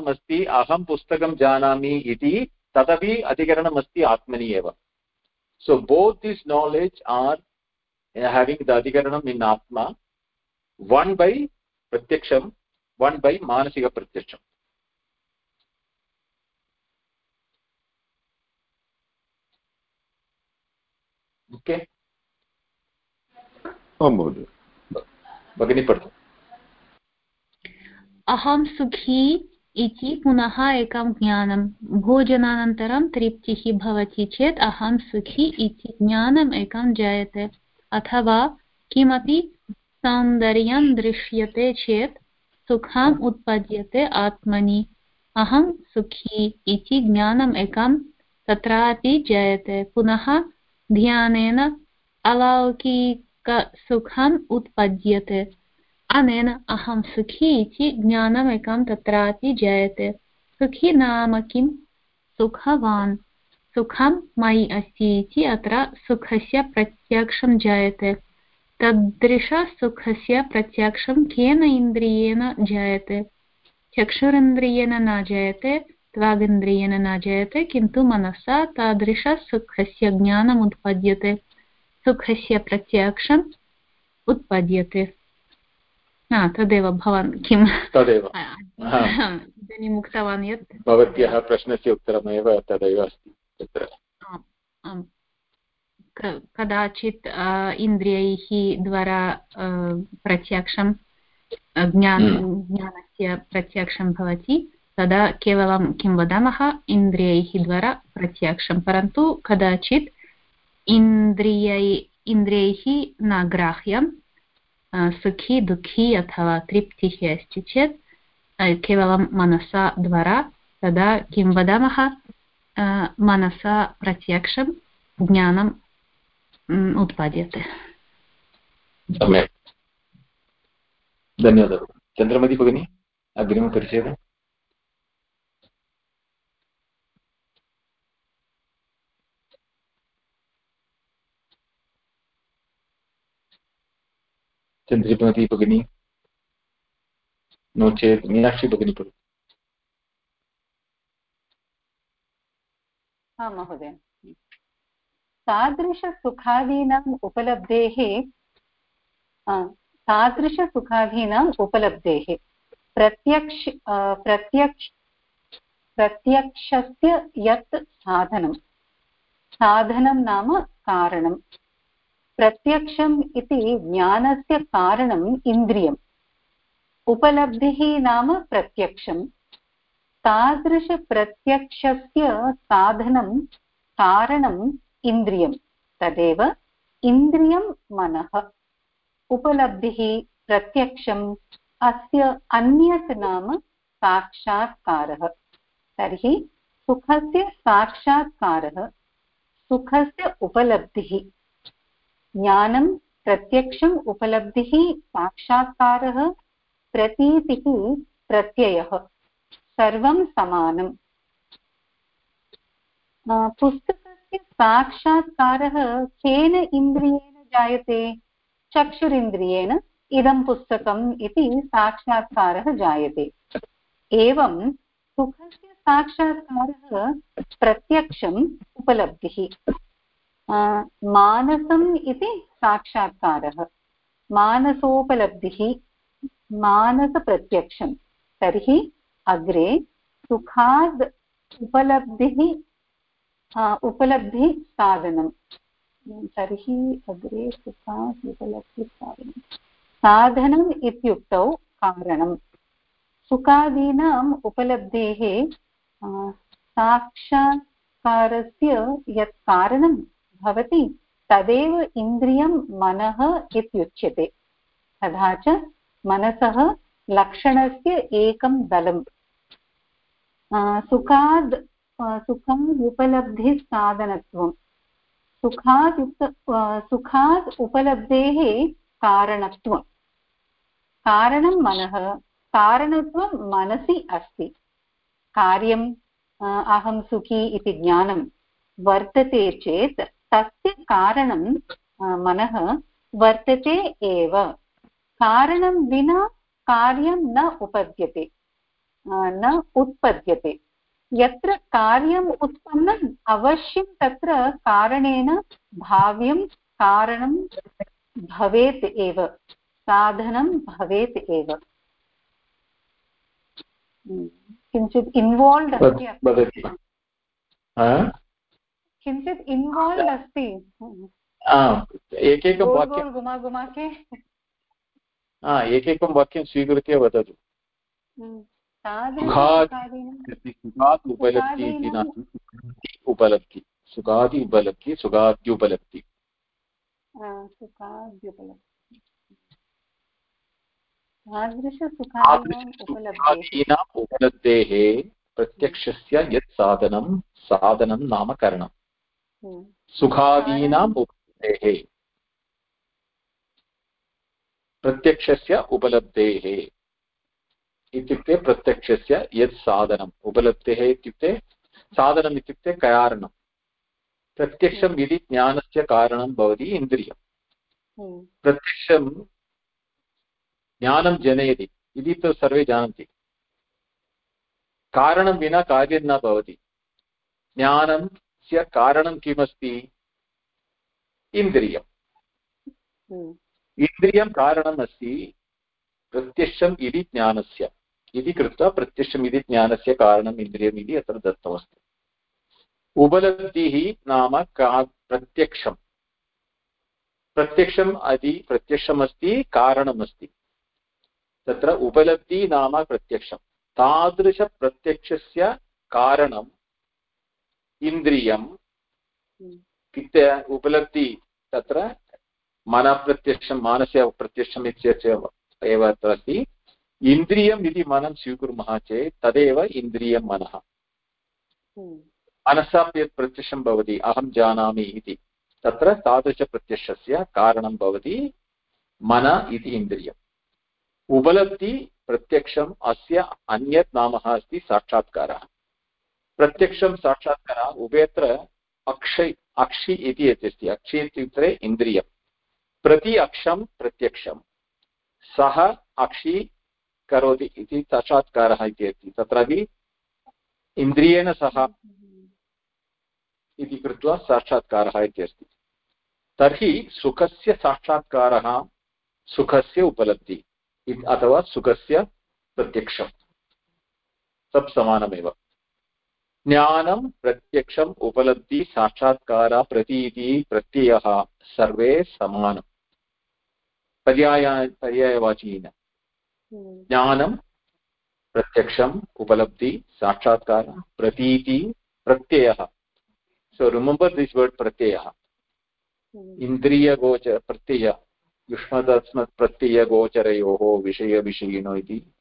अस्ति अहं पुस्तकं जानामि इति तदपि अधिकरणम् अस्ति आत्मनि एव both this knowledge are having the adhikaranam in atma one by pratyaksham one by manasika pratyaksham okay आं महोदय भगिनी पठतु अहं सुखी इति पुनः एकं ज्ञानं, भोजनानन्तरं तृप्तिः भवति चेत् अहं सुखी इति ज्ञानम् एकं जायते। अथवा किमपि सौन्दर्यं दृश्यते चेत् सुखम् उत्पद्यते आत्मनि। अहं सुखी इति ज्ञानम् एकं तत्रापि जायते। पुनः ध्यानेन अलौकिकसुखम् उत्पद्यते। अनेन अहं सुखी इति ज्ञानमेकं तत्रापि जायते। सुखी नाम किं? सुखवान्। सुखं मयि अस्ति इति अत्र सुखस्य प्रत्यक्षं जायते। तदृशसुखस्य प्रत्यक्षं केन इन्द्रियेण जायते? चक्षुरिन्द्रियेण न जायते, त्वागिन्द्रियेण न जायते, किन्तु मनसा तादृशसुखस्य ज्ञानम् उत्पद्यते सुखस्य प्रत्यक्षम् उत्पद्यते। तदेव भवान् किं तदेव. इदानीम् उक्तवान् यत् भवत्याः प्रश्नस्य उत्तरमेव तदेव अस्ति तत्र. कदाचित् इन्द्रियैः द्वारा प्रत्यक्षं ज्ञान हम्म। ज्ञानस्य प्रत्यक्षं भवति तदा केवलं किं वदामः इन्द्रियैः द्वारा प्रत्यक्षं परन्तु कदाचित् इन्द्रियै इन्द्रियैः न ग्राह्यं सुखी दुःखी अथवा तृप्तिः अस्ति चेत् केवलं मनसा द्वारा तदा किं वदामः मनसा प्रत्यक्षं ज्ञानम् उत्पाद्यते धन्यवादः चन्द्रमति भगिनी अग्रिमपरिचयः चन्द्रिमती भगिनी नो चेत् मीनाक्षी भगिनी आं महोदय। तादृशसुखादीनाम् उपलब्धेः तादृशसुखादीनाम् उपलब्धेः। प्रत्यक्ष प्रत्यक्ष, प्रत्यक्षस्य यत् साधनं साधनं नाम कारणं प्रत्यक्षम् इति ज्ञानस्य कारणम् इन्द्रियम्। उपलब्धिः नाम प्रत्यक्षम्। तादृशप्रत्यक्षस्य साधनं कारणम् इन्द्रियं तदेव इन्द्रियं मनः। उपलब्धिः प्रत्यक्षम्। अस्य अन्यत् नाम साक्षात्कारः। तर्हि सुखस्य साक्षात्कारः। सुखस्य उपलब्धिः। ज्ञानं प्रत्यक्षम् उपलब्धिः साक्षात्कारः, प्रतीतिः प्रत्ययः। सर्वं समानम्। पुस्तकस्य साक्षात्कारः केन इन्द्रियेण जायते? चक्षुरिन्द्रियेण इदं पुस्तकम् इति साक्षात्कारः जायते। एवं सुखस्य साक्षात्कारः प्रत्यक्षम् उपलब्धिः। मानसम् इति साक्षात्कारः मानसोपलब्धिः मानसप्रत्यक्षं तर्हि अग्रे सुखाद् उपलब्धिः उपलब्धिसाधनं तर्हि अग्रे सुखात् उपलब्धिसाधनं साधनम् इत्युक्तौ कारणं सुखादीनाम् उपलब्धेः साक्षात्कारस्य यत् कारणं भवति, तदेव इन्द्रियं मनः इत्युच्यते। तथा च मनसः लक्षणस्य एकं दलम्। सुखाद् सुखम् उपलब्धिसाधनत्वं। सुखात् सुखात् उपलब्धेः कारणत्वं। कारणं मनः, कारणत्वं मनसि अस्ति। कार्यं अहं सुखी इति ज्ञानं वर्तते चेत् तस्य कारणं मनः वर्तते एव। कारणं विना कार्यं न उपद्यते न उत्पद्यते। यत्र कार्यम् उत्पन्नम् अवश्यं तत्र कारणेन भाव्यं कारणं भवेत् एव साधनं भवेत् एव। किञ्चित् इन्वाल्व्ड् अस्ति किञ्चित् इन्वाल्व्ड् अस्ति एकैकं वाक्यं गुमा गुमा के एकैकं वाक्यं स्वीकृत्य वदतु सुखात् उपलब्धि इति नास्ति उपलब्धि सुखादि उपलब्धि सुखाद्युपलब्धि उपलब्धेः प्रत्यक्षस्य यत् साधनं साधनं नाम करणं हम्म। सुखादीनाम् उपलब्धेः। प्रत्यक्षस्य उपलब्धेः। इत्युक्ते प्रत्यक्षस्य यत् साधनम् उपलब्धेः इत्युक्ते साधनम् इत्युक्ते कारणं प्रत्यक्षम् इति ज्ञानस्य कारणं भवति इन्द्रियम्। हम्म। प्रत्यक्षं ज्ञानं जनयति इति तु सर्वे जानन्ति। कारणं विना कार्यं न भवति। ज्ञानस्य कारणं किमस्ति? इन्द्रियम्। हम्म। इन्द्रियं कारणम् अस्ति प्रत्यक्षम् इति ज्ञानस्य। इति कृत्वा प्रत्यक्षम् इति ज्ञानस्य कारणम् इन्द्रियम् इति अत्र दत्तमस्ति। उपलब्धिः नाम का प्रत्यक्षं प्रत्यक्षम् अति प्रत्यक्षमस्ति कारणमस्ति। तत्र उपलब्धि नाम प्रत्यक्षं तादृशप्रत्यक्षस्य कारणम् इन्द्रियम् इत्युक्ते उपलब्धि तत्र मनप्रत्यक्षं मानस्य प्रत्यक्षम् इत्यस्य एव अत्र अस्ति। इन्द्रियम् इति मनं स्वीकुर्मः चेत् तदेव इन्द्रियं मनः। मनसा यत् प्रत्यक्षं भवति अहं जानामि इति। तत्र तादृशप्रत्यक्षस्य कारणं भवति मन इति इन्द्रियम्। उपलब्धि प्रत्यक्षम् अस्य अन्यत् नाम अस्ति साक्षात्कारः। प्रत्यक्षं साक्षात्कारः उभयत्र अक्षय, अक्षि इति यत् अस्ति अक्षि इत्युक्ते इन्द्रियं प्रति अक्षं प्रत्यक्षं सः अक्षि करोति इति साक्षात्कारः इति अस्ति। तत्रापि इन्द्रियेण सह इति कृत्वा साक्षात्कारः इति अस्ति। तर्हि सुखस्य साक्षात्कारः सुखस्य उपलब्धिः अथवा सुखस्य प्रत्यक्षं तत् समानमेव। ज्ञानं प्रत्यक्षम् उपलब्धि साक्षात्कार प्रतीति प्रत्ययः सर्वे समानम् पर्याया पर्यायवाचीन। ज्ञानं प्रत्यक्षम् उपलब्धि साक्षात्कार प्रतीति प्रत्ययः। सो रिमेम्बर् दिस् वर्ड् प्रत्ययः। इन्द्रियगोच प्रत्यय युष्मदस्मत्प्रत्ययगोचरयोः विषयविषयिणो इति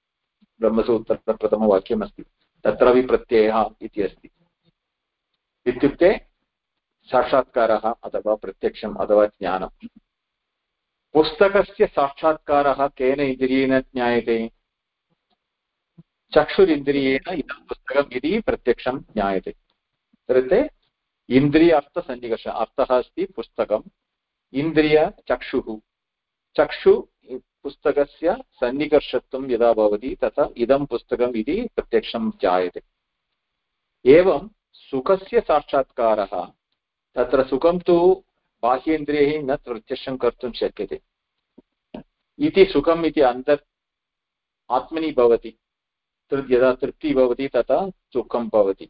ब्रह्मसूत्रप्रथमवाक्यमस्ति। तत्रापि प्रत्ययः इति अस्ति। इत्युक्ते साक्षात्कारः अथवा प्रत्यक्षम् अथवा ज्ञानम् पुस्तकस्य साक्षात्कारः केन इन्द्रियेण ज्ञायते? चक्षुरिन्द्रियेण इदं पुस्तकम् इति प्रत्यक्षं ज्ञायते। इत्युक्ते इन्द्रिय अर्थसन्निकर्ष अर्थः अस्ति पुस्तकम्। इन्द्रियचक्षुः चक्षु पुस्तकस्य सन्निकर्षत्वं यदा भवति, तथा इदं पुस्तकम् इति प्रत्यक्षं जायते। एवं सुखस्य साक्षात्कारः, तत्र सुखं तु बाह्येन्द्रियैः न प्रत्यक्षं कर्तुं शक्यते। इति सुखम् इति अन्तर्, आत्मनि भवति यदा तृप्तिः भवति, तथा सुखं भवति।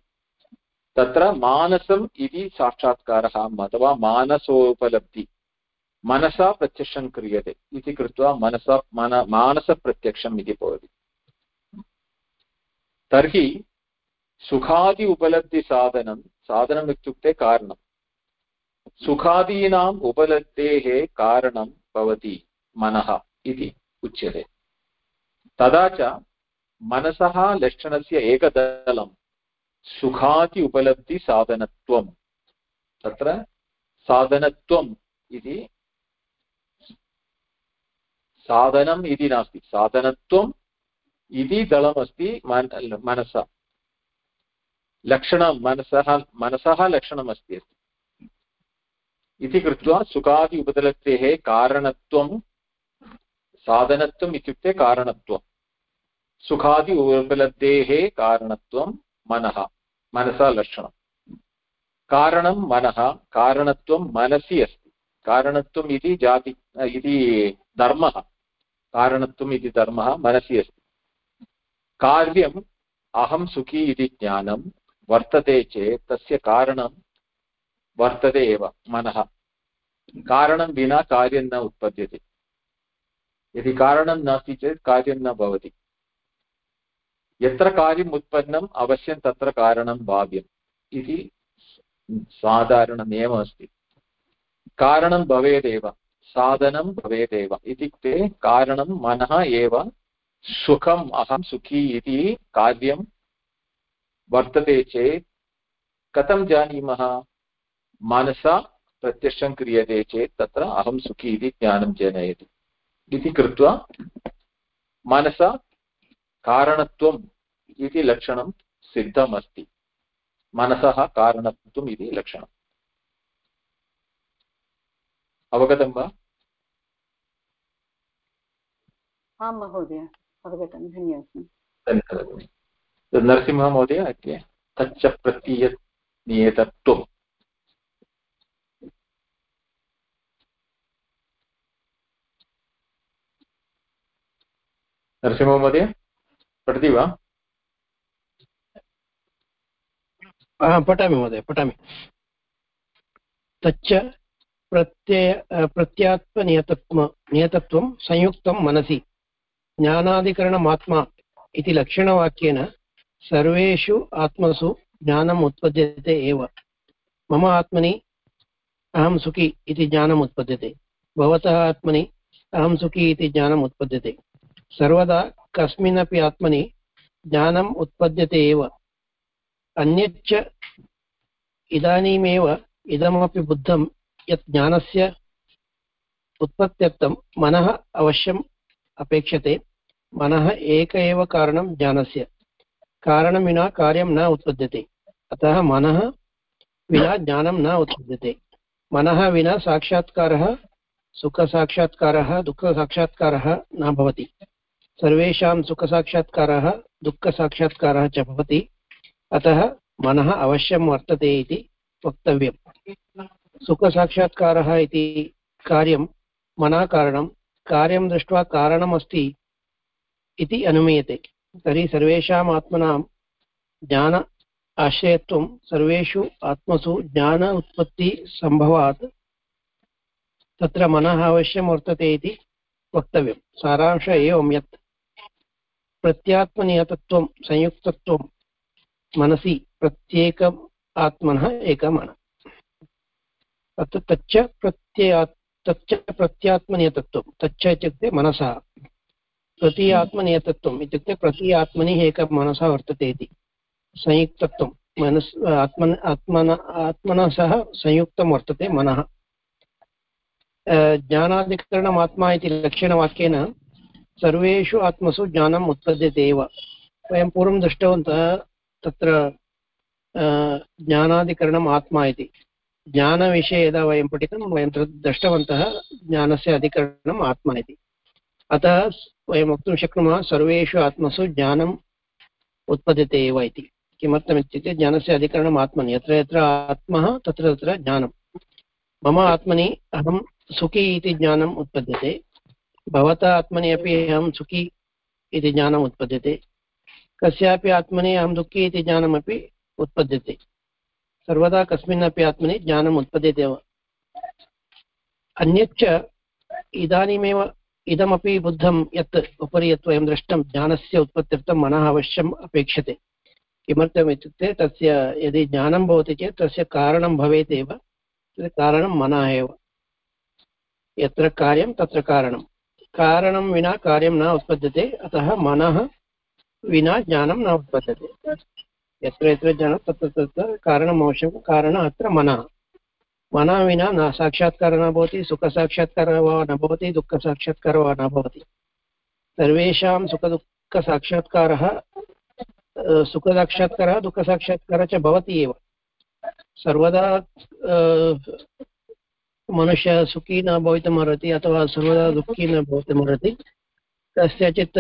तत्र मानसम् इति साक्षात्कारः, अथवा मानसोपलब्धि। मनसा प्रत्यक्षं क्रियते इति कृत्वा मनसा मन मानसप्रत्यक्षम् इति भवति। तर्हि सुखादि उपलब्धिसाधनं साधनम् इत्युक्ते कारणं सुखादीनाम् उपलब्धेः कारणं भवति मनः इति उच्यते। तदा च मनसः लक्षणस्य एकदलं सुखादि उपलब्धिसाधनत्वं तत्र साधनत्वम् इति साधनम् इति नास्ति। साधनत्वम् इति दलमस्ति मन, मनसा। लक्षणं मनसः मनसः लक्षणमस्ति इति कृत्वा सुखादि उपदलतेः कारणत्वं, साधनत्वम् इत्युक्ते कारणत्वं। सुखादि उपलब्धेः कारणत्वं मनः, मनसा लक्षणं। कारणं मनः, कारणत्वं मनसि अस्ति। कारणत्वम् इति जाति, इति धर्मः। कारणत्वम् इति धर्मः मनसि अस्ति। कार्यम् अहं सुखी इति ज्ञानं वर्तते चेत् तस्य कारणं वर्तते एव मनः। कारणं विना कार्यं न उत्पद्यते। यदि कारणं नास्ति चेत् कार्यं न भवति। यत्र कार्यम् उत्पन्नम् अवश्यं तत्र कारणं भाव्यम् इति साधारणनियमः अस्ति। कारणं भवेदेव। साधनं भवेदेव। इत्युक्ते कारणं मनः एव सुखम्, अहं सुखी इति कार्यं वर्तते चेत् कथं जानीमः? मनसा प्रत्यक्षं क्रियते चेत् तत्र अहं सुखी इति ज्ञानं जनयति। इति कृत्वा मनसा कारणत्वम् इति लक्षणं सिद्धमस्ति। मनसः कारणत्वम् इति लक्षणम्। अवगतं वा? आं महोदय अवगतं धन्यवादः। धन्यवादः। नरसिंहमहोदय अद्य तच्च प्रतीयत् नियतत्वम् नरसिंहमहोदय पठति वा? पठामि महोदय पठामि। तच्च प्रत्यय प्रत्यात्मनियतत्व नियतत्वं संयुक्तं मनसि। ज्ञानाधिकरणमात्मा इति लक्षणवाक्येन सर्वेषु आत्मसु ज्ञानम् उत्पद्यते एव। मम आत्मनि अहं सुखी इति ज्ञानम् उत्पद्यते। भवतः आत्मनि अहं सुखी इति ज्ञानम् उत्पद्यते। सर्वदा कस्मिन्नपि आत्मनि ज्ञानम् उत्पद्यते एव। अन्यच्च इदानीमेव इदमपि बुद्धं यत् ज्ञानस्य उत्पत्त्यर्थं मनः अवश्यम् अपेक्षते। मनः एक एव कारणं ज्ञानस्य। कारणं विना कार्यं न उत्पद्यते। अतः मनः विना ज्ञानं न उत्पद्यते। मनः विना साक्षात्कारः, सुखसाक्षात्कारः, दुःखसाक्षात्कारः न भवति। सर्वेषां सुखसाक्षात्कारः, दुःखसाक्षात्कारः च भवति। अतः मनः अवश्यं वर्तते इति वक्तव्यम्। सुखसाक्षात्कारः इति कार्यं मनः कारणं कार्यं दृष्ट्वा कारणमस्ति इति अनुमीयते। तर्हि सर्वेषाम् आत्मनां ज्ञान आश्रयत्वं सर्वेषु आत्मसु ज्ञान उत्पत्तिसम्भवात् तत्र मनः अवश्यं वर्तते इति वक्तव्यं। सारांश एवं यत् प्रत्यात्मनियतत्वं, संयुक्तत्वं, मनसि प्रत्येकम् आत्मनः एकमन। अत्र तच्च प्रत्यया तच्च प्रत्यात्मनियतत्वं तच्च इत्युक्ते मनसः। प्रति आत्मनियतत्वम् इत्युक्ते प्रति आत्मनि एकं मनसः वर्तते इति। संयुक्तत्वं। मनस्, आत्मन आत्मन आत्मना सह संयुक्तं वर्तते मनः। ज्ञानाधिकरणमात्मा इति लक्षणवाक्येन सर्वेषु आत्मसु ज्ञानम् उत्पद्यते एव। वयं पूर्वं दृष्टवन्तः तत्र ज्ञानाधिकरणम् आत्मा इति। ज्ञानविषये यदा वयं पठितं, वयं दृष्टवन्तः ज्ञानस्य अधिकरणम् आत्मा इति। अतः वयं वक्तुं शक्नुमः सर्वेषु आत्मसु ज्ञानम् उत्पद्यते एव इति। किमर्थमित्युक्ते ज्ञानस्य अधिकरणम् आत्मनि। यत्र यत्र आत्मः, तत्र तत्र ज्ञानं। मम आत्मनि अहं सुखी इति ज्ञानम् उत्पद्यते। भवता आत्मनि अपि अहं सुखी इति ज्ञानम् उत्पद्यते। कस्यापि आत्मनि अहं दुःखी इति ज्ञानमपि उत्पद्यते। सर्वदा कस्मिन्नपि आत्मनि ज्ञानम् उत्पद्यते एव। अन्यच्च इदानीमेव इदमपि बुद्धं यत् उपरि यत् वयं दृष्टं ज्ञानस्य उत्पत्त्यर्थं मनः अवश्यम् अपेक्षते। किमर्थम् इत्युक्ते तस्य यदि ज्ञानं भवति चेत् तस्य कारणं भवेत् एव कारणं मनः एव। यत्र कार्यं तत्र कारणं। कारणं विना कार्यं न उत्पद्यते, अतः मनः विना ज्ञानं न उत्पद्यते। यत्र यत्र ज्ञानं तत्र तत्र कारणम् आवश्यकं कारणम् अत्र मनः। मनः विना न साक्षात्कारः न भवति, सुखसाक्षात्कारः वा न भवति, दुःखसाक्षात्कारः वा न भवति। सर्वेषां सुखदुःखसाक्षात्कारः सुखसाक्षात्कारः, दुःखसाक्षात्कारः च भवति एव। सर्वदा मनुष्यः सुखी न भवितुमर्हति अथवा सर्वदा दुःखी न भवितुमर्हति। कस्यचित्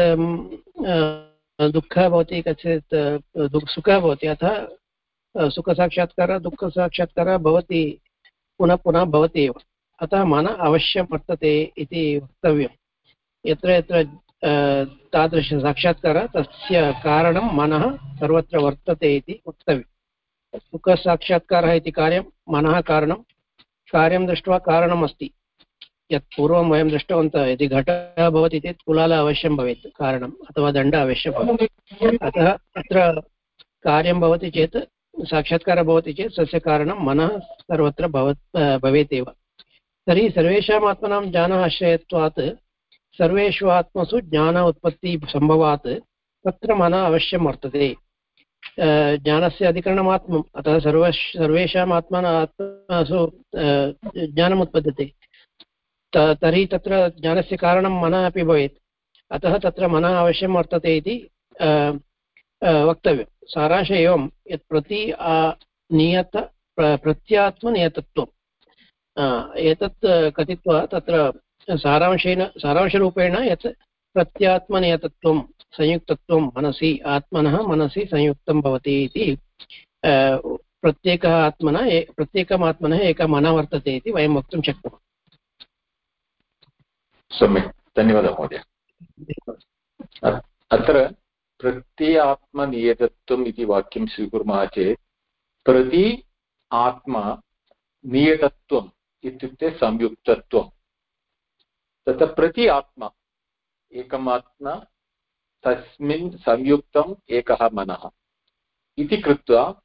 दुःखः भवति कश्चित् सुखः भवति। अतः सुखसाक्षात्कारः, दुःखसाक्षात्कारः भवति, पुनः पुनः भवति एव अतः मन अवश्यं वर्तते इति वक्तव्यं। यत्र यत्र तादृशसाक्षात्कारः तस्य कारणं मनः सर्वत्र वर्तते इति वक्तव्यं। सुखसाक्षात्कारः इति कार्यं मनः कारणं। कार्यं दृष्ट्वा कारणम् अस्ति यत् पूर्वं वयं दृष्टवन्तः, यदि घटः भवति चेत् कुलालः अवश्यं भवेत् कारणम् अथवा दण्डः अवश्यं भवति। अतः अत्र कार्यं भवति चेत्, साक्षात्कारः भवति चेत् तस्य कारणं मनः सर्वत्र भवत् भवेत् एव तर्हि सर्वेषाम् आत्मनां ज्ञानः आश्रयत्वात्, सर्वेषु आत्मसु ज्ञान उत्पत्तिसम्भवात् तत्र मनः अवश्यं वर्तते। ज्ञानस्य अधिकरणमात्मम्, अतः सर्व सर्वेषाम् आत्मना, आत्मसु ज्ञानम् उत्पद्यते। तर्हि तत्र ज्ञानस्य कारणं मनः अपि भवेत्। अतः तत्र मनः अवश्यं वर्तते इति वक्तव्यं। सारांश एवं, यत् प्रति नियत प्रत्यात्मनियतत्वम् एतत् कथित्वा तत्र सारांशेन, सारांशरूपेण यत् प्रत्यात्मनियतत्वं संयुक्तत्वं मनसि, आत्मनः मनसि संयुक्तं भवति इति प्रत्येकः आत्मनः प्रत्येकम् एकः मनः वर्तते इति वयं वक्तुं शक्नुमः। सम्यक्। धन्यवादः, महोदय। अत्र प्रत्ययात्मनियतत्वम् इति वाक्यं स्वीकुर्मः चेत्, प्रति आत्मा नियतत्वम् इत्युक्ते संयुक्तत्वं तत्र प्रति आत्मा, एकम् आत्मा, तस्मिन् संयुक्तम् एकः मनः। इति कृत्वा,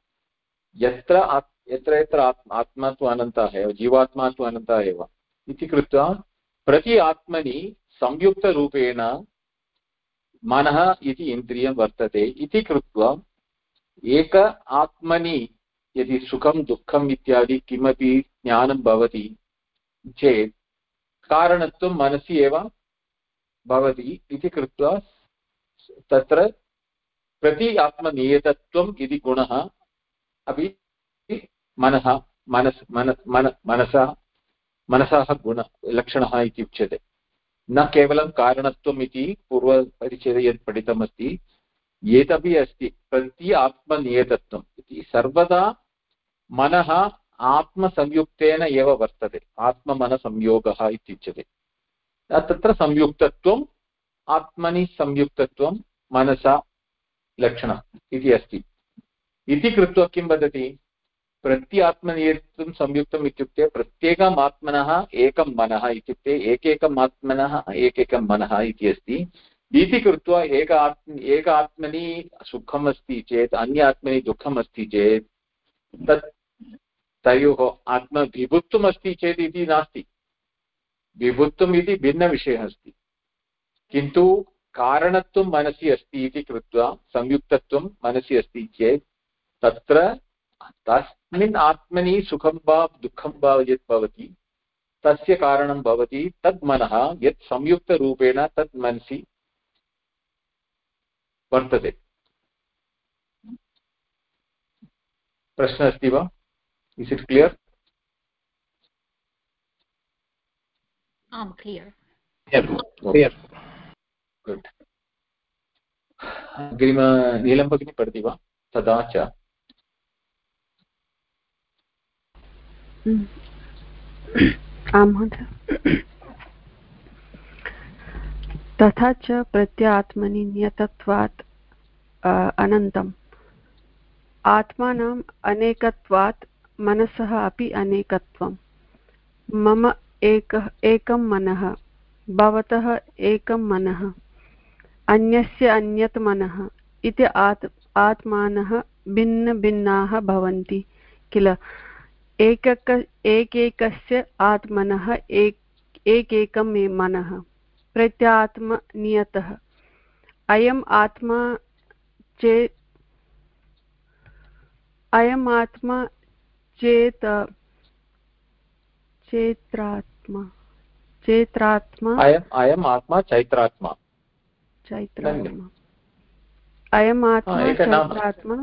यत्र यत्र यत्र आत्मा तु अनन्तः एव, जीवात्मा तु अनन्तः एव। इति कृत्वा प्रति आत्मनि संयुक्तरूपेण मनः इति इन्द्रियं वर्तते एक आत्मनि यदि सुखं दुःखम् इत्यादि किमपि ज्ञानं भवति चेत् कारणत्वं मनसि एव भवति प्रति आत्मनियतत्वम् इति गुणः अपि मनः मनस्, मन, मनसः मनसः गुण लक्षणः इति उच्यते न केवलं कारणत्वम् इति पूर्वपरिचये यत् पठितमस्ति एतदपि अस्ति प्रति आत्मनियतत्वम् इति सर्वदा मनः आत्मसंयुक्तेन एव वर्तते आत्ममनसंयोगः इत्युच्यते तत्र संयुक्तत्वम् आत्मनि संयुक्तत्वं मनसा लक्षणम् इति अस्ति इति कृत्वा किं वदति प्रत्यात्मनियत्वं संयुक्तम् इत्युक्ते प्रत्येकम् आत्मनः एकं मनः इत्युक्ते एकैकम् आत्मनः एकैकं मनः इति अस्ति। इति कृत्वा एक आत्म एक आत्मनि सुखम् अस्ति चेत्, अन्य आत्मनि दुःखम् अस्ति चेत्, तत् तयोः आत्मविभुत्वम् अस्ति चेत् इति नास्ति। विभुत्वम् इति भिन्नविषयः अस्ति। किन्तु कारणत्वं मनसि अस्ति इति कृत्वा, संयुक्तत्वं मनसि अस्ति चेत्, तत्र तस्मिन् आत्मनि सुखं वा दुःखं वा यत् भवति तस्य कारणं भवति तद् मनः यत् संयुक्तरूपेण तत् मनसि वर्तते। प्रश्नः अस्ति वा? इस् इट् क्लियर् आम् क्लियर् गुड् अग्रिम नीलं भगिनी पठति वा? तदा च आं महोदय तथा च प्रत्यात्मनि नियतत्वात् अनन्तम्। आत्मानम् अनेकत्वात्, मनसः अपि अनेकत्वं मम एकः, एकं मनः, भवतः एकं मनः, अन्यस्य अन्यत् मनः इति आत्, आत्मानः भिन्नभिन्नाः भवन्ति किल? एकक एकैकस्य आत्मनः एक एकैकं मे मनः प्रत्यात्मनियतः अयम् आत्मा चेत् अयम् आत्मा चेत् चेत्रात्मा। चेत्रात्मा अयम् आत्मा चैत्रात्मा। चैत्रात्मा। अयम् आत्मा। चैत्रात्मा।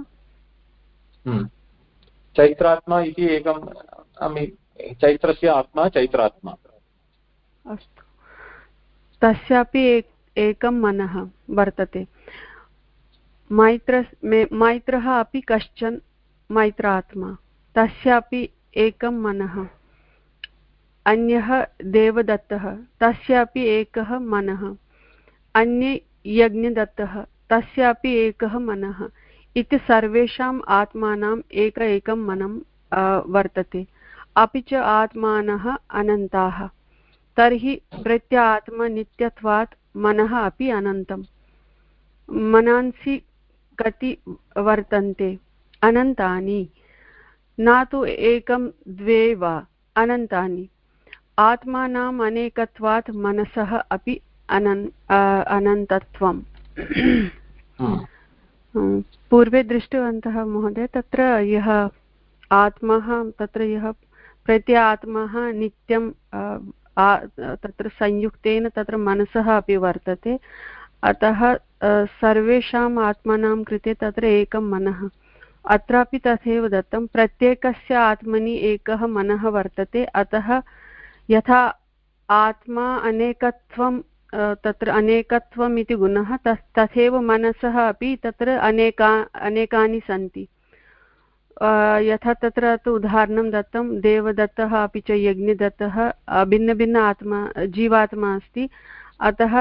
हम्म। चैत्रात्मा इति एकम् I चैत्रस्य आत्मा, चैत्रात्मा। अस्तु। तस्यापि एक- एकं मनः वर्तते। मैत्र मैत्रः अपि कश्चन मैत्रात्मा। तस्यापि एकं मनः। अन्यः देवदत्तः। तस्यापि एकः मनः। अन्ये यज्ञदत्तः। तस्यापि एकः मनः। इति सर्वेषाम् आत्मानाम् एक एकं मनम् अ, वर्तते। अपि च आत्मानः अनन्ताः। तर्हि प्रत्यात्मनित्यत्वात् मनः अपि अनन्तम्। मनांसि कति वर्तन्ते? अनन्तानि। न तु एकं द्वे वा अनन्तानि। आत्मानाम् अनेकत्वात् मनसः अपि अनन् अनन्तत्वम्। पूर्वे दृष्टवन्तः महोदय, तत्र यः आत्मः, तत्र यः प्रति आत्मः नित्यं तत्र संयुक्तेन तत्र मनसः अपि वर्तते, अतः सर्वेषाम् आत्मानां कृते तत्र एकं मनः। अत्रापि तथैव दत्तं, प्रत्येकस्य आत्मनि एकः मनः वर्तते, अतः यथा आत्मा अनेकत्वं तत्र अनेकत्वम् इति गुणः तस्, तथैव मनसः अपि तत्र अनेका, अनेकानि सन्ति। यथा तत्र तु उदाहरणं दत्तं, देवदत्तः अपि च यज्ञदत्तः भिन्नभिन्न आत्मा, जीवात्मा अस्ति। अतः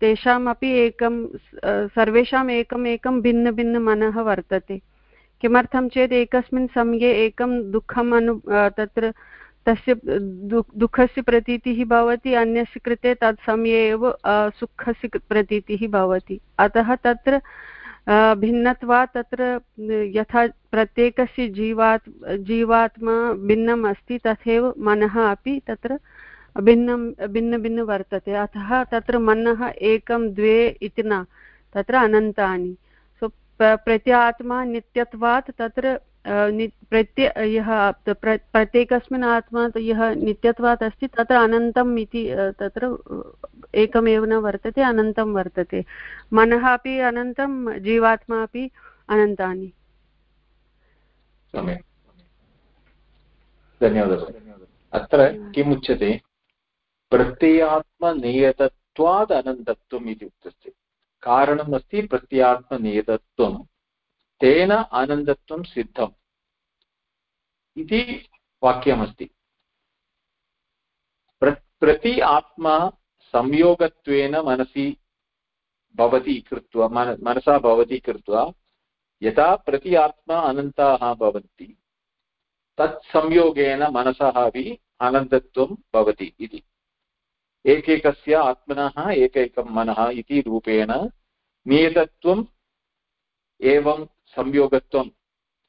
तेषामपि एकं सर्वेषाम् एकम् एकं भिन्नभिन्नमनः वर्तते। किमर्थं चेत् एकस्मिन् समये एकं दुःखम् अनु तत्र तस्य दुःखस्य प्रतीतिः भवति, अन्यस्य कृते तत् समये एव सुखस्य प्रतीतिः भवति। अतः तत्र भिन्नत्वात् तत्र यथा प्रत्येकस्य जीवात्, जीवात्मा भिन्नम् अस्ति, तथैव मनः अपि तत्र भिन्नं भिन्नभिन्न वर्तते। अतः तत्र मनः एकं, द्वे इति न, तत्र अनन्तानि। सो प्रति आत्मा नित्यत्वात् तत्र प्रत्य यः प्रत्येकस्मिन् आत्मा यः नित्यत्वात् अस्ति तत्र अनन्तम् इति तत्र एकमेव न वर्तते अनन्तं वर्तते। मनः अपि अनन्तं जीवात्मा अपि अनन्तानि। धन्यवादः अत्र किम् उच्यते? प्रत्ययात्मनियतत्वाद् अनन्तत्वम् इति उक्तस्य कारणम् अस्ति प्रत्ययात्मनियतत्वं तेन आनन्दत्वं सिद्धम्। इति वाक्यमस्ति। प्र, प्रति आत्मा संयोगत्वेन मनसि भवति कृत्वा, मन, मनसा भवति कृत्वा यदा प्रति आत्मा अनन्ताः भवन्ति, तत् संयोगेन मनसः अपि आनन्दत्वं भवति इति। एकैकस्य आत्मनः, एकैकं मनः इति रूपेण नियतत्वम् एवं संयोगत्वम्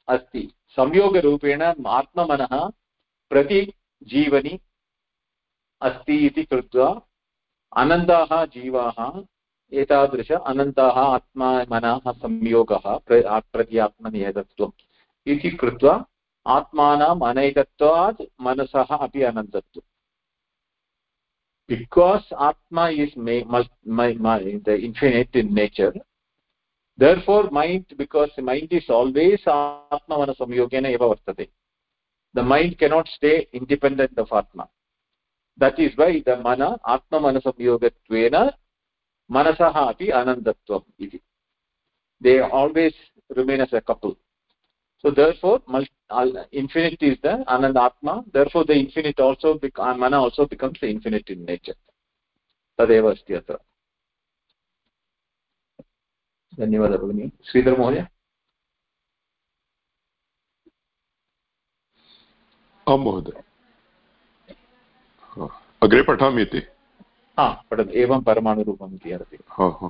अस्ति। संयोगरूपेण आत्ममनः प्रतिजीवनि अस्ति इति कृत्वा अनन्ताः जीवाः एतादृश अनन्ताः आत्मा मनः संयोगः प्र प्रति आत्मनियतत्वम् इति कृत्वा आत्मानाम् अनैकत्वात् मनसः अपि अनन्तत्वम्। Because atma is must, my, my, the infinite in nature therefore mind because mind is always atmavana samyogena eva vartate. The mind cannot stay independent of atma. That is why the mana atmavana samyogatvena manasah api anandatvam iti they always remain as a couple. So therefore infinite is the anandatma therefore the infinite also mana also becomes the infinite in nature. Tadeva asti धन्यवादः भगिनि श्रीधरमहोदय आं महोदय। अग्रे पठामि इति। हा पठतु। एवं परमाणुरूपम् इति अस्ति हा हा।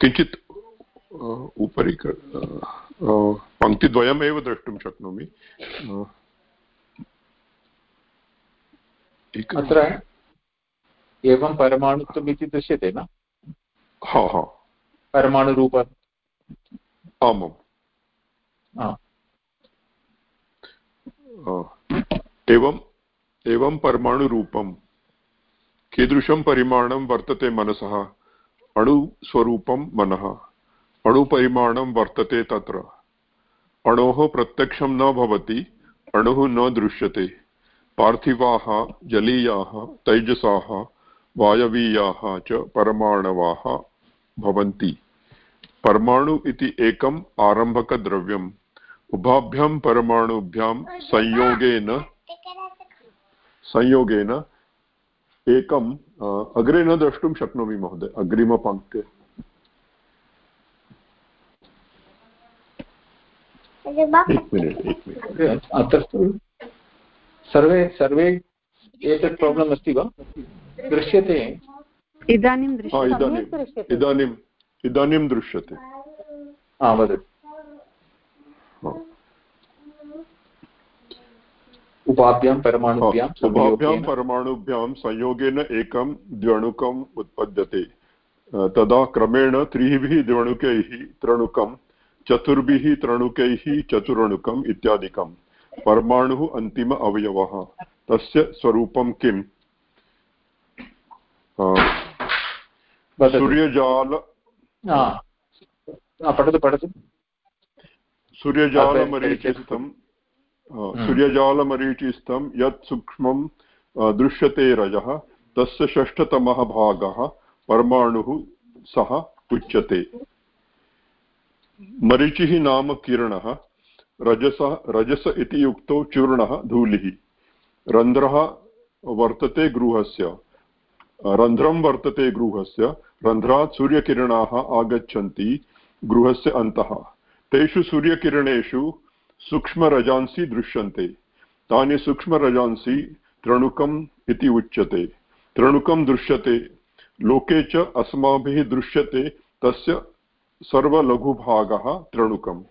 किञ्चित् उपरि पङ्क्तिद्वयमेव द्रष्टुं शक्नोमि। अत्र एवं परमाणुत्वम् इति दृश्यते न? हा हा। परमाणुरूप आमाम्। एवं एवं परमाणुरूपं कीदृशं परिमाणं वर्तते मनसः अणुस्वरूपं मनः। अणुपरिमाणं वर्तते तत्र। अणोः प्रत्यक्षं न भवति अणुः न दृश्यते। पार्थिवाः जलीयाः तैजसाः वायवीयाः च परमाणवाः। भवन्ति। परमाणु इति एकम् आरम्भकद्रव्यम्। उभाभ्यां परमाणुभ्यां संयोगेन संयोगेन एकम् अग्रे न द्रष्टुं शक्नोमि महोदय। अग्रिमपङ्क्ते अत्र सर्वे सर्वे एतत् प्राब्लम् अस्ति वा? दृश्यते। इदानीं हा दृश्यते इदानीम् इदानीम् इदानीं दृश्यते। वदतु। उपाभ्यां परमाणुभ्यां उभाभ्यां परमाणुभ्यां संयोगेन एकं द्वणुकम् उत्पद्यते। तदा क्रमेण त्रिभिः द्वणुकैः त्रणुकं चतुर्भिः त्रणुकैः चतुरणुकम् इत्यादिकं। परमाणुः अन्तिम अवयवः। तस्य स्वरूपं किम्? सूर्यजाल। पठतु पठतु। सूर्यजालमरीचिस्थं हम्म। सूर्यजालमरीचिस्थं यत् सूक्ष्मं दृश्यते रजः तस्य षष्ठतमः भागः परमाणुः सः उच्यते। मरीचिः नाम किरणः रजसः रजस इति युक्तौ चूर्णः धूलिः। रन्ध्रः वर्तते गृहस्य। रन्ध्रं वर्तते गृहस्य, रन्ध्रात् सूर्यकिरणाः आगच्छन्ति गृहस्य अन्तः। तेषु सूर्यकिरणेषु सूक्ष्मरजांसि दृश्यन्ते। तानि सूक्ष्मरजांसि त्रणुकम् इति उच्यते। त्रणुकं दृश्यते। लोके च अस्माभिः दृश्यते तस्य सर्वलघुभागः त्रणुकम्।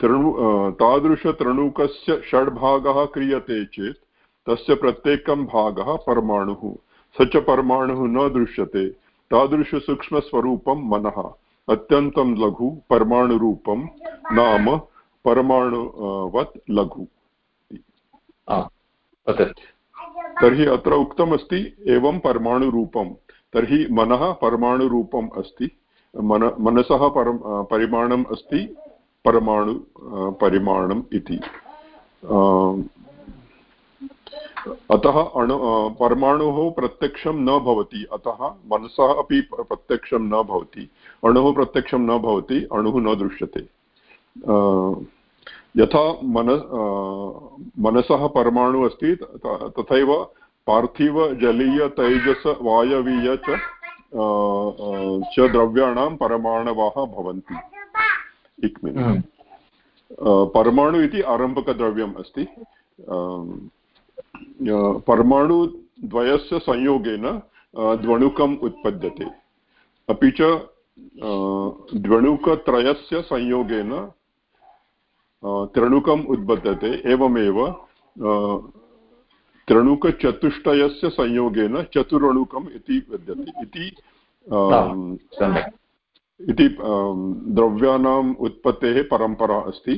तृणु तादृशतृणुकस्य षड्भागः क्रियते चेत् तस्य प्रत्येकं भागः परमाणुः। स च परमाणुः न दृश्यते। तादृशसूक्ष्मस्वरूपं मनः। अत्यन्तं लघु परमाणुरूपं नाम परमाणुवत् लघु। तर्हि अत्र उक्तमस्ति एवं परमाणुरूपं। तर्हि मनः परमाणुरूपम् अस्ति। मन मनसः परं परिमाणम् अस्ति। परमाणु परिमाणम् इति। अतः अणु परमाणुः प्रत्यक्षं न भवति। अतः मनसः अपि प्रत्यक्षं न भवति। अणुः प्रत्यक्षं न भवति अणुः न दृश्यते। यथा मन मनसः परमाणु अस्ति तथैव पार्थिव जलीय वायवीय च च द्रव्याणां परमाणवः भवन्ति। एक। परमाणु इति आरम्भकद्रव्यम् अस्ति। परमाणुद्वयस्य संयोगेन द्वणुकम् उत्पद्यते। अपि च द्वणुकत्रयस्य संयोगेन त्रणुकम् उद्बध्यते एवमेव त्रणुकचतुष्टयस्य संयोगेन चतुरणुकम् इति विद्यते। इति इति द्रव्याणाम् उत्पत्तेः परम्परा अस्ति।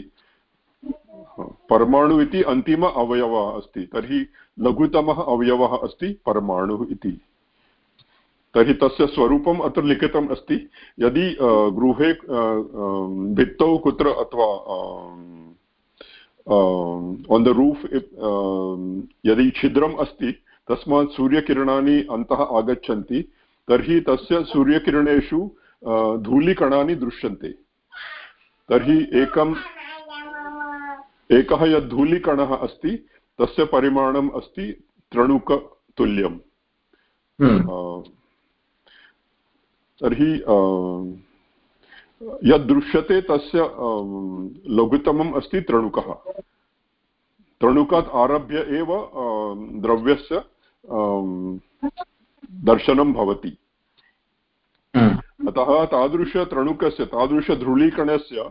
परमाणु इति अन्तिम अवयवः अस्ति। तर्हि लघुतमः अवयवः अस्ति, परमाणुः इति। तर्हि तस्य स्वरूपम् अत्र लिखितम् अस्ति। यदि गृहे भित्तौ कुत्र अथवा आन् द रूफ् यदि छिद्रम् अस्ति, तस्मात् सूर्यकिरणानि अन्तः आगच्छन्ति, तर्हि तस्य सूर्यकिरणेषु धूलिकणानि दृश्यन्ते। तर्हि एकम् एकः यद् धूलिकणः अस्ति तस्य परिमाणम् अस्ति तृणुकतुल्यम् हम्म। तर्हि यद् दृश्यते तस्य लघुतमम् अस्ति तृणुकः तृणुकात् आरभ्य एव द्रव्यस्य दर्शनं भवति हम्म। अतः तादृशतृणुकस्य तादृशध्रुलीकणस्य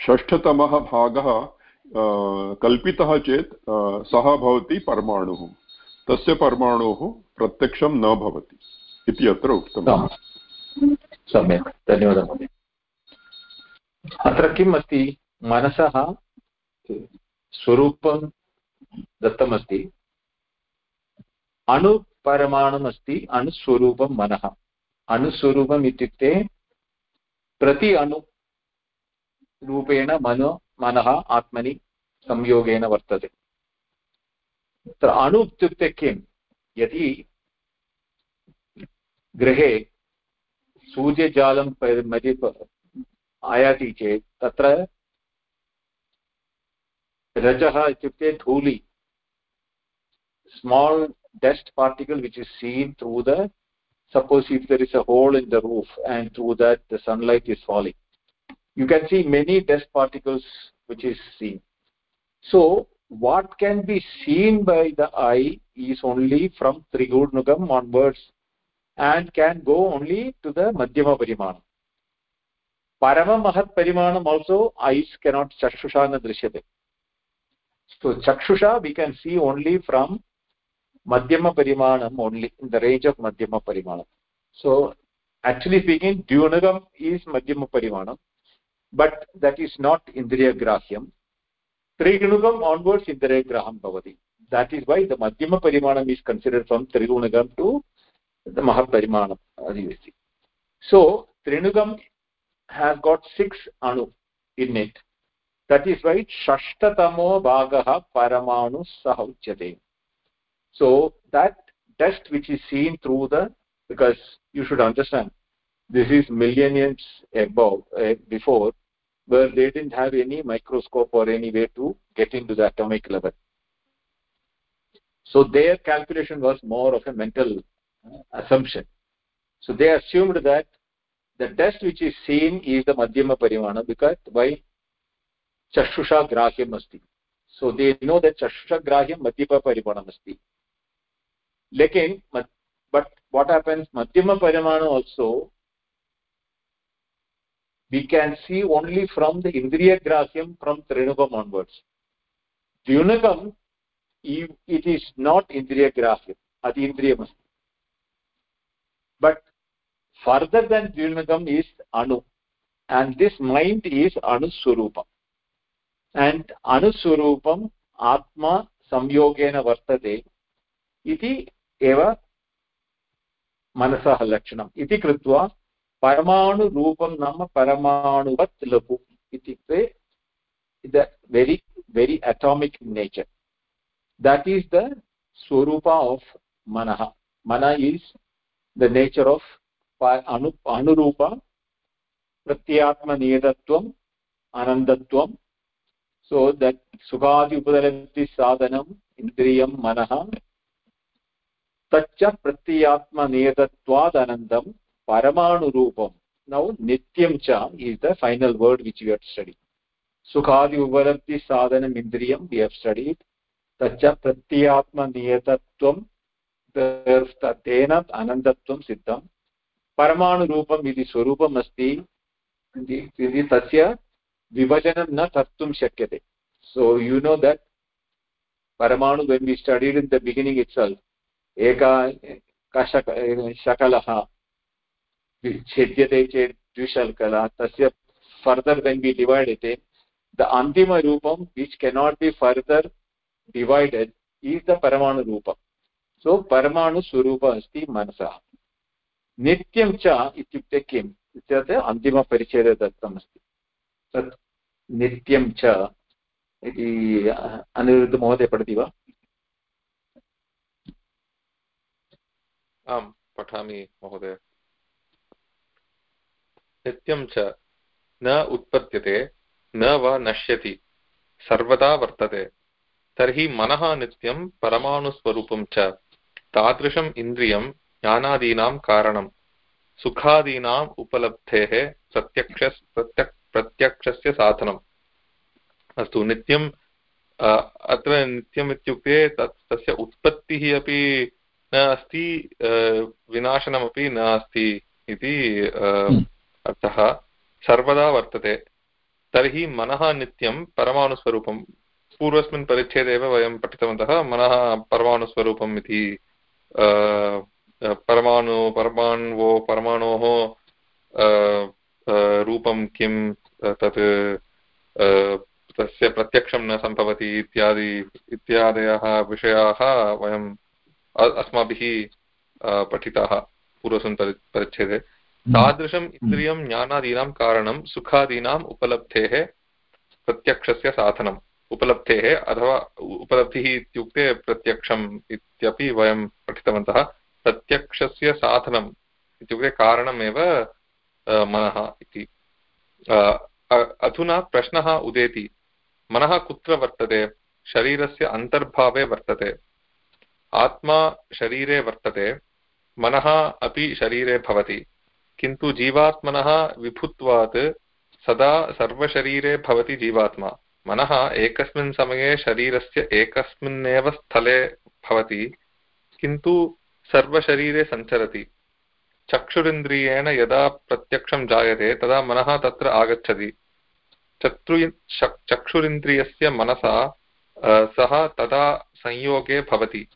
षष्ठतमः भागः कल्पितः चेत् सः भवति परमाणुः। तस्य परमाणुः प्रत्यक्षं न भवति इति अत्र उक्तम्। सम्यक्। धन्यवादः अत्र किम् अस्ति? मनसः स्वरूपं दत्तमस्ति। अणुपरमाणुम् अणुस्वरूपं मनः। अणुस्वरूपम् इत्युक्ते प्रति अणु रूपेण मनो, मनः, आत्मनि, संयोगेन वर्तते। अणु यदि गृह सूर्यजालं मध्ये आयाति चेत्, तत्र रजः इत्युक्ते धूलि small dust particle which is seen through the suppose if there is a hole in the roof and through that the sunlight is falling you can see many dust particles which is seen. So what can be seen by the eye is only from trigunagam onwards and can go only to the madhyama parimanam. Parama mahat parimanam also eyes cannot chakshusha na drishyate so chakshusha we can see only from madhyama parimanam only in the range of madhyama parimanam. So actually speaking dyunagam is madhyama parimanam but that is not indriya grahyam. Trigunagam onwards indriya graham bhavati that is why the madhyama parimanam is considered from trigunagam to the mahaparimanam adivasi so trinugam has got six anu in it. That is why shashtatamo bhagah paramanu sah uchyate so that dust which is seen through the because you should understand this is millenniums above uh, before where they didn't have any microscope or any way to get into the atomic level. So their calculation was more of a mental uh, assumption. So they assumed that the dust which is seen is the madhyama parimana because why chashusha grahyam asti. So they know that chashusha grahyam madhyama parimanam asti. Lekin but what happens? Madhyama parimana also we can see only from the indriya grahyam from trinugam onwards dyunagam it is not indriya grahyam adi indriyam asti but further than dyunagam is anu and this mind is anu swarupam and anu swarupam atma संयोगेन वर्तते इति एव मनसः लक्षणम् इति कृत्वा परमाणुरूपं नाम परमाणुवत् लघु इत्युक्ते the very very atomic nature swarupa of manah mana is the nature of anu anurupa pratyatma niyadatvam anandatvam so that sukhadi upadalati sadhanam indriyam manah taccha pratyatma niyadatvad anandam paramanu rupam now nityam cha is the final word which we have studied sukhadi upadalati sadhanam indriyam we have studied तच्च प्रत्ययात्मनियतत्वं तेन अनन्तत्वं सिद्धं परमाणुरूपम् इति स्वरूपम् अस्ति इति तस्य विभजनं न कर्तुं शक्यते so you know that paramanu when we studied in the beginning itself eka shakalah छेद्यते छेद्यते चेत् द्विशल्कला तस्य further then be divided the अन्तिमरूपं which cannot be further divided is the परमाणुरूपम् so परमाणुस्वरूप अस्ति मनसः नित्यं च इत्युक्ते किम् इत्युक्ते अन्तिमपरिचये दत्तमस्ति तत् नित्यं च इति अनिरुद्ध महोदय पठति वा आम् पठामि महोदय नित्यं च न उत्पद्यते, न वा नश्यति, सर्वदा वर्तते। तर्हि मनः नित्यं परमाणुस्वरूपं च, तादृशम् इन्द्रियं ज्ञानादीनां कारणं सुखादीनाम् उपलब्धेः प्रत्यक्ष प्रत्यक्, प्रत्यक्षस्य साधनम्। अस्तु, नित्यं अत्र नित्यम् इत्युक्ते तत्, तस्य उत्पत्तिः अपि न अस्ति विनाशनमपि न अस्ति इति अर्थः सर्वदा वर्तते। तर्हि मनः नित्यं परमाणुस्वरूपं। पूर्वस्मिन् परिच्छेदे एव वयं पठितवन्तः, मनः परमाणुस्वरूपम् इति परमाणु, परमाणवो, परमाणोः रूपं किं, तत् तस्य प्रत्यक्षं न सम्भवति इत्यादि, इत्यादयः विषयाः वयम् अस्माभिः पठिताः पूर्वस्मिन् परि, परिच्छेदे। तादृशम् इन्द्रियं ज्ञानादीनां कारणं सुखादीनाम् उपलब्धेः प्रत्यक्षस्य साधनम्। उपलब्धेः अथवा उपलब्धिः इत्युक्ते प्रत्यक्षम् इत्यपि वयं पठितवन्तः। प्रत्यक्षस्य साधनम् इत्युक्ते कारणमेव मनः इति। अधुना प्रश्नः उदेति। मनः कुत्र वर्तते? शरीरस्य अन्तर्भावे वर्तते। आत्मा शरीरे वर्तते। मनः अपि शरीरे भवति। किन्तु जीवात्मनः विभुत्वात् सदा सर्वशरीरे भवति जीवात्मा। मनः एकस्मिन् समये शरीरस्य एकस्मिन्नेव स्थले भवति, किन्तु सर्वशरीरे सञ्चरति। चक्षुरिन्द्रियेण यदा प्रत्यक्षं जायते, तदा मनः तत्र आगच्छति। चत्रु चक्षुरिन्द्रियस्य मनसा सः तदा संयोगे भवति।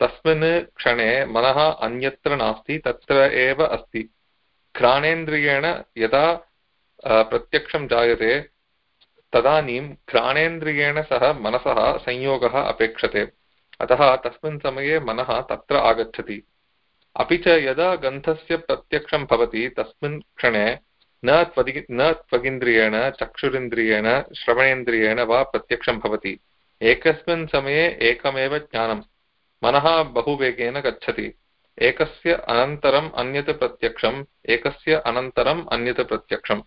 तस्मिन् क्षणे मनः अन्यत्र नास्ति, तत्र एव अस्ति। घ्राणेन्द्रियेण यदा प्रत्यक्षं जायते, तदानीं घ्राणेन्द्रियेण सह मनसः संयोगः अपेक्षते। अतः तस्मिन् समये मनः तत्र आगच्छति। अपि च यदा गन्धस्य प्रत्यक्षं भवति, तस्मिन् क्षणे न त्वदि, न त्वगिन्द्रियेण, चक्षुरिन्द्रियेण, श्रवणेन्द्रियेण वा प्रत्यक्षं भवति। एकस्मिन् समये एकमेव ज्ञानं मनः बहुवेगेन गच्छति। एकस्य अनन्तरम् अन्यत् प्रत्यक्षम्, एकस्य अनन्तरम् अन्यत् प्रत्यक्षम्।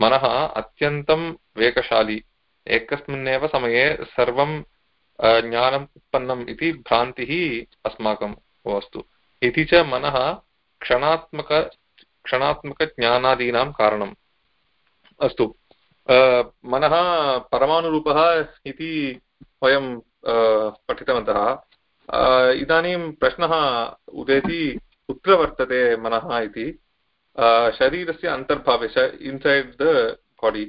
मनः अत्यन्तं वेगशाली, एकस्मिन्नेव समये सर्वं ज्ञानम् उत्पन्नम् इति भ्रान्तिः अस्माकं वस्तु। इति च मनः क्षणात्मक, क्षणात्मकज्ञानादीनां कारणम्। अस्तु मनः परमाणुरूपः इति वयं पठितवन्तः। इदानीं प्रश्नः उदेति कुत्र वर्तते मनः इति। शरीरस्य अन्तर्भावे इन्सैड् द बाडि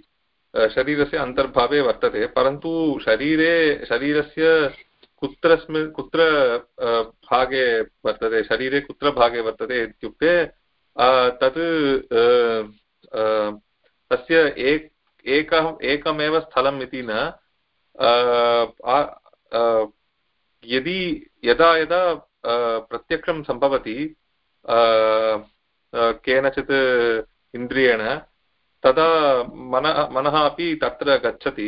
शरीरस्य अन्तर्भावे वर्तते, परन्तु शरीरे, शरीरस्य कुत्रस्मिन् कुत्र भागे वर्तते, शरीरे कुत्र भागे वर्तते इत्युक्ते तत् तस्य एक, एकः, एकमेव स्थलम् इति न यदि यदा यदा प्रत्यक्षं सम्भवति केनचित् इन्द्रियेण, तदा मनः मनः अपि तत्र गच्छति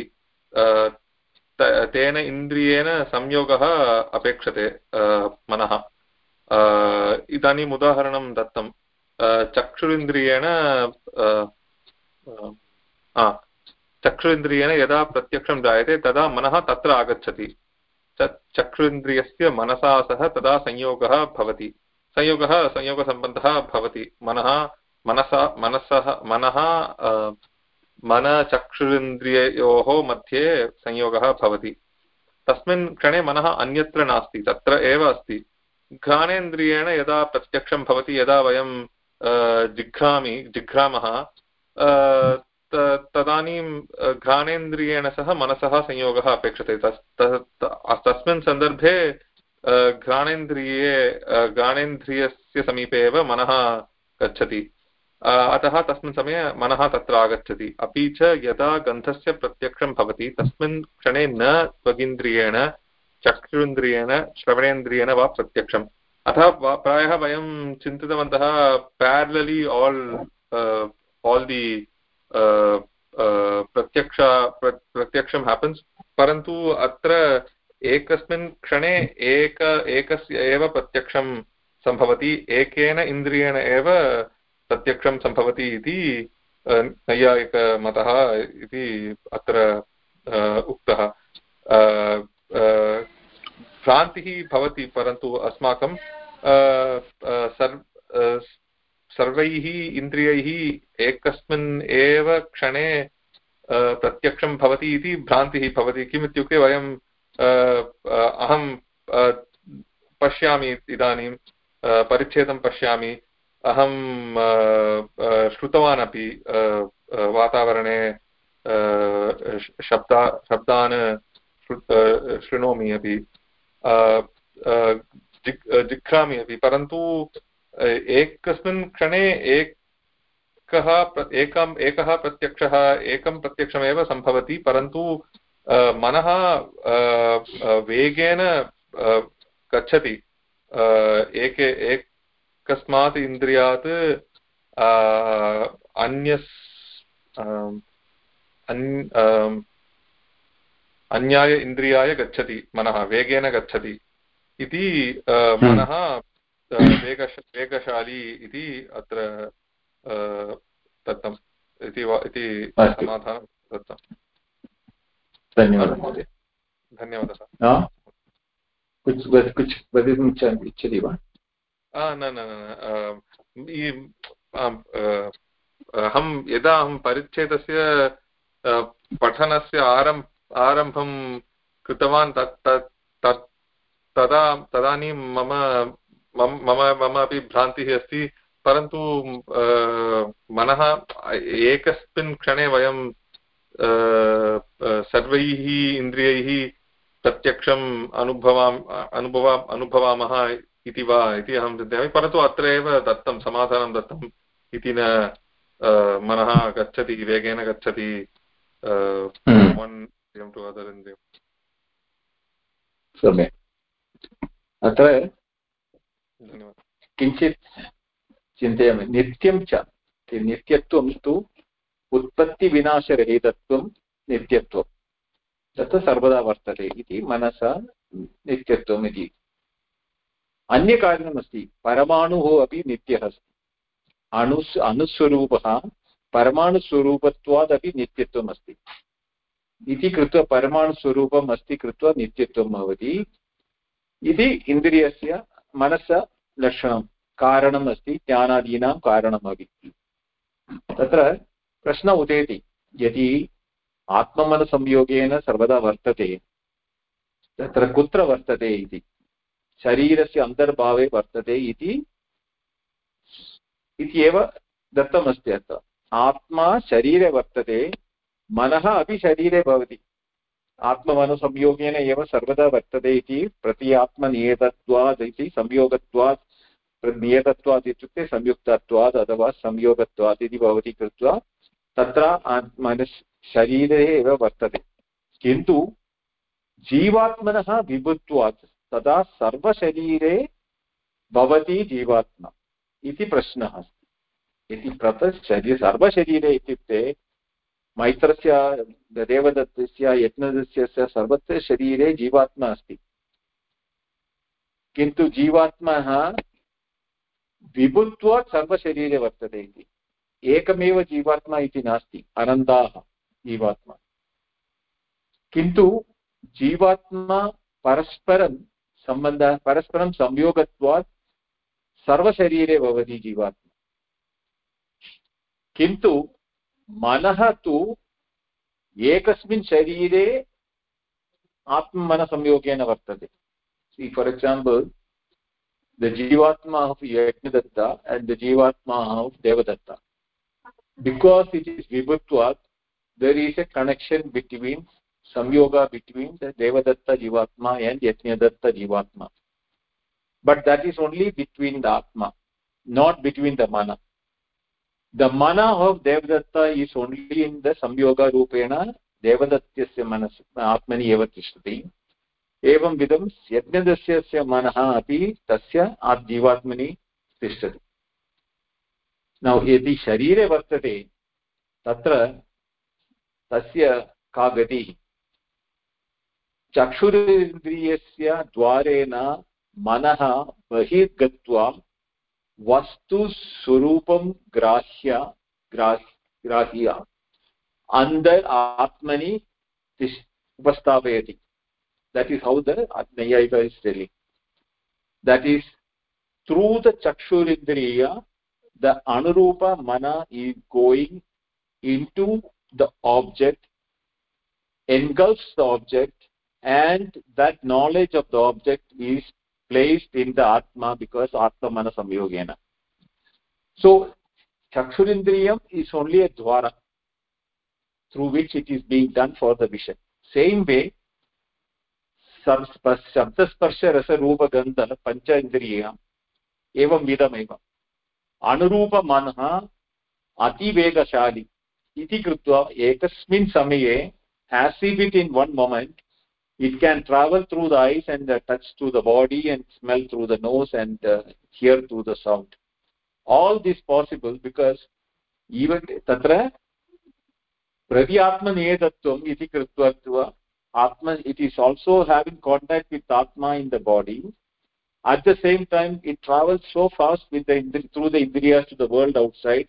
तेन इन्द्रियेण संयोगः अपेक्षते मनः। इदानीम् उदाहरणं दत्तं चक्षुरिन्द्रियेण चक्षुरिन्द्रियेण यदा प्रत्यक्षं जायते, तदा मनः तत्र आगच्छति। चक्षुरिन्द्रियस्य मनसा सह तदा संयोगः भवति। संयोगः संयोगसम्बन्धः भवति। मनः, मनसा, मनसः, मनः मनचक्षुरिन्द्रिययोः मध्ये संयोगः भवति। तस्मिन् क्षणे मनः अन्यत्र नास्ति, तत्र एव अस्ति। घ्राणेन्द्रियेण यदा प्रत्यक्षं भवति, यदा वयं जिघ्रामि, जिघ्रामः तदानीं घ्राणेन्द्रियेण सह मनसः संयोगः अपेक्षते। तस्मिन् सन्दर्भे घ्राणेन्द्रिये घ्राणेन्द्रियस्य समीपे एव मनः गच्छति। अतः तस्मिन् समये मनः तत्र आगच्छति। अपि च यदा गन्धस्य प्रत्यक्षं भवति, तस्मिन् क्षणे न त्वगिन्द्रियेण, चक्षुरिन्द्रियेण, श्रवणेन्द्रियेण वा प्रत्यक्षम्। अतः प्रायः वयं चिन्तितवन्तः पेर्ललि आल् आल् दि प्रत्यक्ष प्रत्यक्षं हेपन्स् परन्तु अत्र एकस्मिन् क्षणे एक, एकस्य एव प्रत्यक्षं सम्भवति, एकेन इन्द्रियेण एव प्रत्यक्षं सम्भवति इति नैयायिकमतः इति अत्र उक्तः। भ्रान्तिः भवति, परन्तु अस्माकं सर्वैः इन्द्रियैः एकस्मिन् एव क्षणे प्रत्यक्षं भवति इति भ्रान्तिः भवति। किमित्युक्ते वयं अहं पश्यामि इदानीं परिच्छेदं पश्यामि। अहं श्रुतवान् अपि वातावरणे शब्दा, शब्दान् शृणोमि अपि जिघ्रामि अपि। परन्तु एकस्मिन् क्षणे एक एकः एकम् एकः प्रत्यक्षः एकं प्रत्यक्षमेव सम्भवति परन्तु मनः वेगेन गच्छति एके एकस्मात् इन्द्रियात् अन्यस् अन्याय इन्द्रियाय गच्छति मनः वेगेन गच्छति इति हम्म। मनः वेगश वेगशाली इति अत्र दत्तम् इति वा इति समाधानं दत्तम्। धन्यवादः महोदय। धन्यवादः। कुछ कुछ वदितुम् इच्छति वा? न न न अहं यदा अहं परिच्छेदस्य पठनस्य आरम् आरम्भं कृतवान् तत् तत् तदा तदानीं मम मम मम अपि भ्रान्तिः अस्ति परन्तु मनः एकस्मिन् क्षणे वयं सर्वैः इन्द्रियैः प्रत्यक्षम् अनुभवाम् अनुभवा अनुभवामः इति वा इति अहं चिन्तयामि परन्तु अत्र एव दत्तं समाधानं दत्तम् इति न मनः गच्छति वेगेन गच्छति सम्यक्। अत्र किञ्चित् चिन्तयामि। नित्यं च नित्यत्वं तु उत्पत्तिविनाशरहितत्वं नित्यत्वं। तत् सर्वदा वर्तते इति मनसा नित्यत्वम् इति। अन्यकारणमस्ति, परमाणुः अपि नित्यः अस्ति। अणु अणुस्वरूपः परमाणुस्वरूपत्वादपि नित्यत्वम् अस्ति। इति कृत्वा परमाणुस्वरूपम् अस्ति कृत्वा नित्यत्वं भवति। इति इन्द्रियस्य मनस्य लक्षणं कारणम् अस्ति ज्ञानादीनां कारणमपि तत्र प्रश्न उदेति यदि आत्ममनसंयोगेन सर्वदा वर्तते तत्र कुत्र वर्तते इति शरीरस्य अन्तर्भावे वर्तते इति इति एव दत्तमस्ति अत्र आत्मा शरीरे वर्तते मनः अपि शरीरे भवति आत्ममनसंयोगेन एव सर्वदा वर्तते इति प्रति आत्मनियतत्वात् इति संयोगत्वात् नियतत्वात् इत्युक्ते संयुक्तत्वात् अथवा संयोगत्वात् इति भवति कृत्वा तत्र मनस् शरीरे एव वर्तते। किन्तु जीवात्मनः विभुत्वात् तदा सर्वशरीरे भवति जीवात्मा इति प्रश्नः अस्ति। इति सर्वशरीरे इत्युक्ते मैत्रस्य, देवदत्तस्य यज्ञदस्य सर्वत्र शरीरे जीवात्मा अस्ति। किन्तु जीवात्मः विभुत्वात् सर्वशरीरे वर्तते इति। एकमेव जीवात्मा इति नास्ति, अनन्ताः जीवात्मा। किन्तु जीवात्मा परस्परं सम्बन्धः, परस्परं संयोगत्वात् सर्वशरीरे भवति जीवात्मा। किन्तु मनः तु एकस्मिन् शरीरे आत्ममनसंयोगेन वर्तते. सि फार् एक्साम्पल् द जीवात्मा आफ् यज्ञदत्त एण्ड् द जीवात्मा of Devadatta because it is विभुत्वात् there is a connection between संयोग बिट्वीन् द देवदत्त जीवात्मा एण्ड् यज्ञदत्त जीवात्मा but that is only between the आत्मा नाट् बिट्वीन् द मनः the mana of devadatta is only in the samyoga rupena. देवदत्यस्य मनस् आत्मनि एव तिष्ठति एवं विधं यज्ञदस्यस्य मनः अपि तस्य जीवात्मनि तिष्ठति न यदि शरीरे वर्तते तत्र तस्य का गतिः चक्षुरिन्द्रियस्य द्वारेण मनः बहिर्गत्वा वस्तुस्वरूपं ग्राह्य ग्राह्य अन्द आत्मनि तिष् उपस्थापयति। दट् इस् हौ द नैयायिक थ्रू द चक्षुरिन्द्रिय द अनुरूप मन is going into the object engulfs the object and that knowledge of the object is placed in the Atma because Atma Mana Samyogena. So, Chakshurindriyam is only a dwara through which it is being done for the vision. Same way, शब्दस्पर्शरसरूपगन्ध पञ्च इन्द्रियाम् एवं विधमेव अनुरूपमनः अतिवेगशाली इति कृत्वा एकस्मिन् समये if it in one moment it can travel through the eyes and uh, touch through the body and smell through the nose and uh, hear through the sound. All this possible because even tatra pravyatmanedhatvam iti krutva atma it is also having contact with atma in the body. At the same time it travels so fast with the through the indriyas to the world outside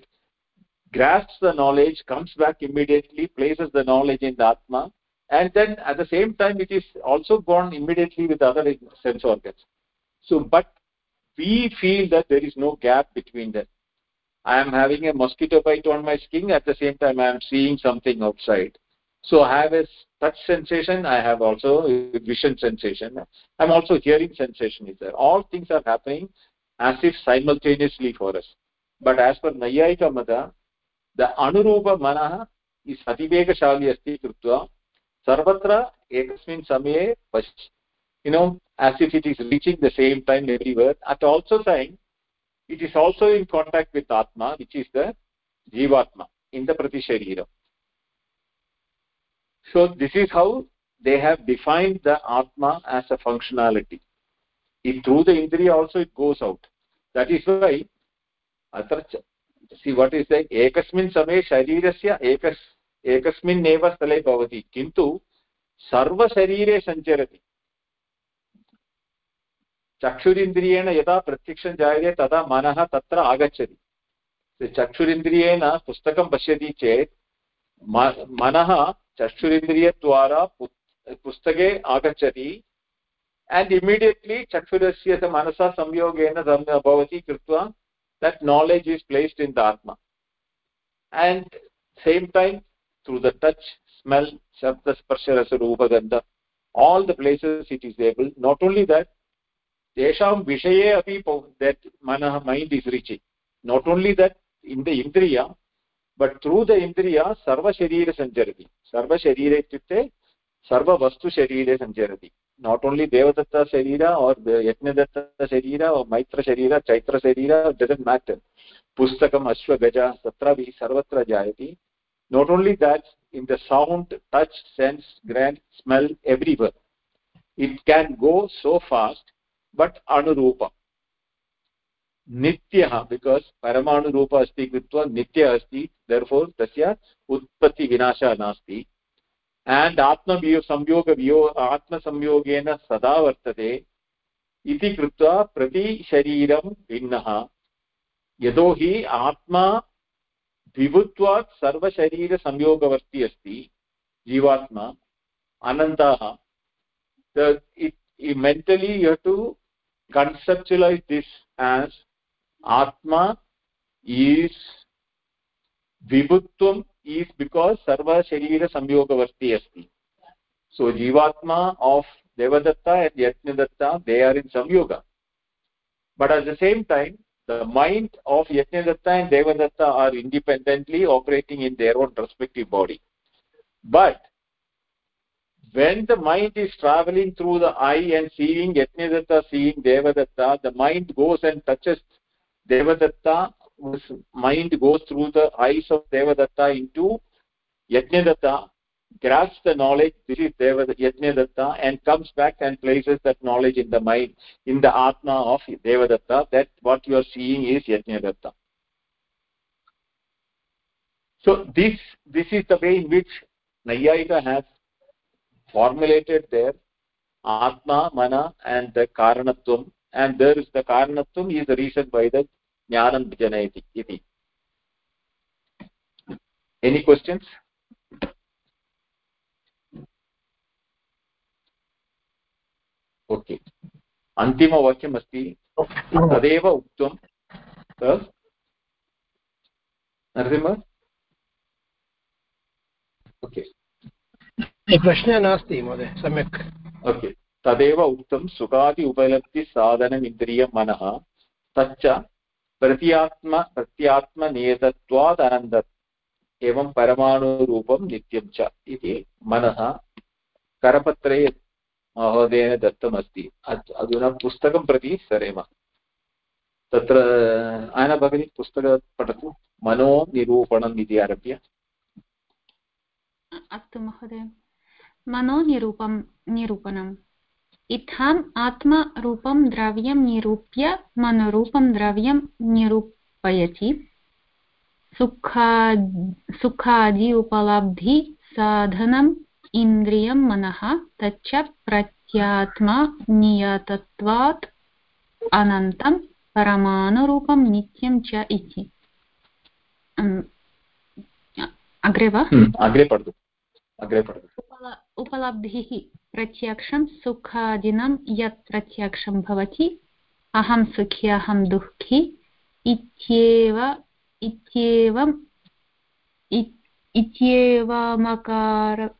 grasps the knowledge comes back immediately places the knowledge in the atma and then at the same time it is also gone immediately with other sense organs. So but we feel that there is no gap between them. I am having a mosquito bite on my skin. At the same time i am seeing something outside. So i have a touch sensation. I have also vision sensation. I'm also hearing sensation is there. All things are happening as if simultaneously for us. But as per nayayika mata the anurupa manah is ativegashali asti krutva sarvatra ekasmin samaye you know as if it is reaching the same time everywhere at also time it is also in contact with atma which is the jivatma in the pratisharira so this is how they have defined the atma as a functionality. It through the indriya also it goes out. That is why atra see what is the ekasmin samaye sharirasya ekas एकस्मिन् एव स्थले भवति, किन्तु सर्वशरीरे सञ्चरति। चक्षुरिन्द्रियेण यदा प्रत्यक्षं जायते, तदा मनः तत्र आगच्छति। चक्षुरिन्द्रियेण पुस्तकं पश्यति चेत् मनः चक्षुरिन्द्रियद्वारा पुस्तके आगच्छति, and immediately chakshurasya manasa samyogena bhavati krutva that knowledge is placed in the atma. And same time through the touch smell shabda sparsha rasa rupa gandha all the places it is able not only that tesham vishaye api that manah mind is reaching not only that in the indriya but through the indriya sarva sharira sanjarati sarva sharira ityukte sarva vastu sharire sanjarati not only devadatta sharira or yajnadatta sharira or maitra sharira chaitra sharira doesn't matter pustakam gaja tatra vi sarvatra jayati not only that in the sound touch sense grand smell everywhere it can go so fast but anurupa nityah because paramanurupa asti kritva nitya asti therefore tasya utpatti vinasha nasti and atma samyoga vyo atma samyogena sada vartate इति कृत्वा प्रति शरीरं भिन्नः यतोहि आत्मा द्विभुत्वात् सर्वशरीरसंयोगवर्ती अस्ति, जीवात्मा, अनन्ताः। Mentally you to conceptualise this as आत्मा ईस् द्विभुत्वम् ईस् बिकास् सर्वशरीरसंयोगवर्ती अस्ति। सो जीवात्मा of Devadatta and Yajnadatta they are in संयोग। But at the same time the mind of Yajnadatta and Devadatta are independently operating in their own respective body. But when the mind is traveling through the eye and seeing Yajnadatta, seeing Devadatta, the mind goes and touches Devadatta, whose mind goes through the eyes of Devadatta into Yajnadatta, grasps the knowledge this is deva yajnadatta and comes back and places that knowledge in the mind in the atma of devadatta that what you are seeing is yajnadatta so this this is the way in which nayayika has formulated their atma mana and the karanatvam and there is the karanatvam is the reason why the jnanam janayati any questions okay अन्तिमवाक्यम् अस्ति तदेव उक्तं Narasimha okay प्रश्नः नास्ति महोदय सम्यक् okay तदेव उक्तं सुखादि उपलब्धिसाधनम् इन्द्रियं मनः तच्च प्रत्यात्म प्रत्यात्मनियतत्वात् अनन्द एवं परमाणुरूपं नित्यं च इति मनः करपत्रे महोदयेन दत्तमस्ति। अधुना पुस्तकं प्रति सरेम। तत्र, आयना भगिनी, पुस्तक पठतु। मनोनिरूपणम् इति आरभ्य। अस्तु महोदय। मनोनिरूपं, निरूपणम्। इत्थम् आत्मरूपं द्रव्यं निरूप्य मनोरूपं द्रव्यं निरूपयति सुखा, सुखादि उपलब्धि साधनम् इन्द्रियं मनः तच्च प्रत्यात्मा नियतत्वात् अनन्तं परमाणुरूपं नित्यं च इति। अग्रे वा? हम्म, अग्रे पठतु। अग्रे पठतु। उपलब्धिः प्रत्यक्षं सुखादिनं यत् प्रत्यक्षं भवति अहं सुखी अहं दुःखी इत्येव इत्येवम् इत्येवमकार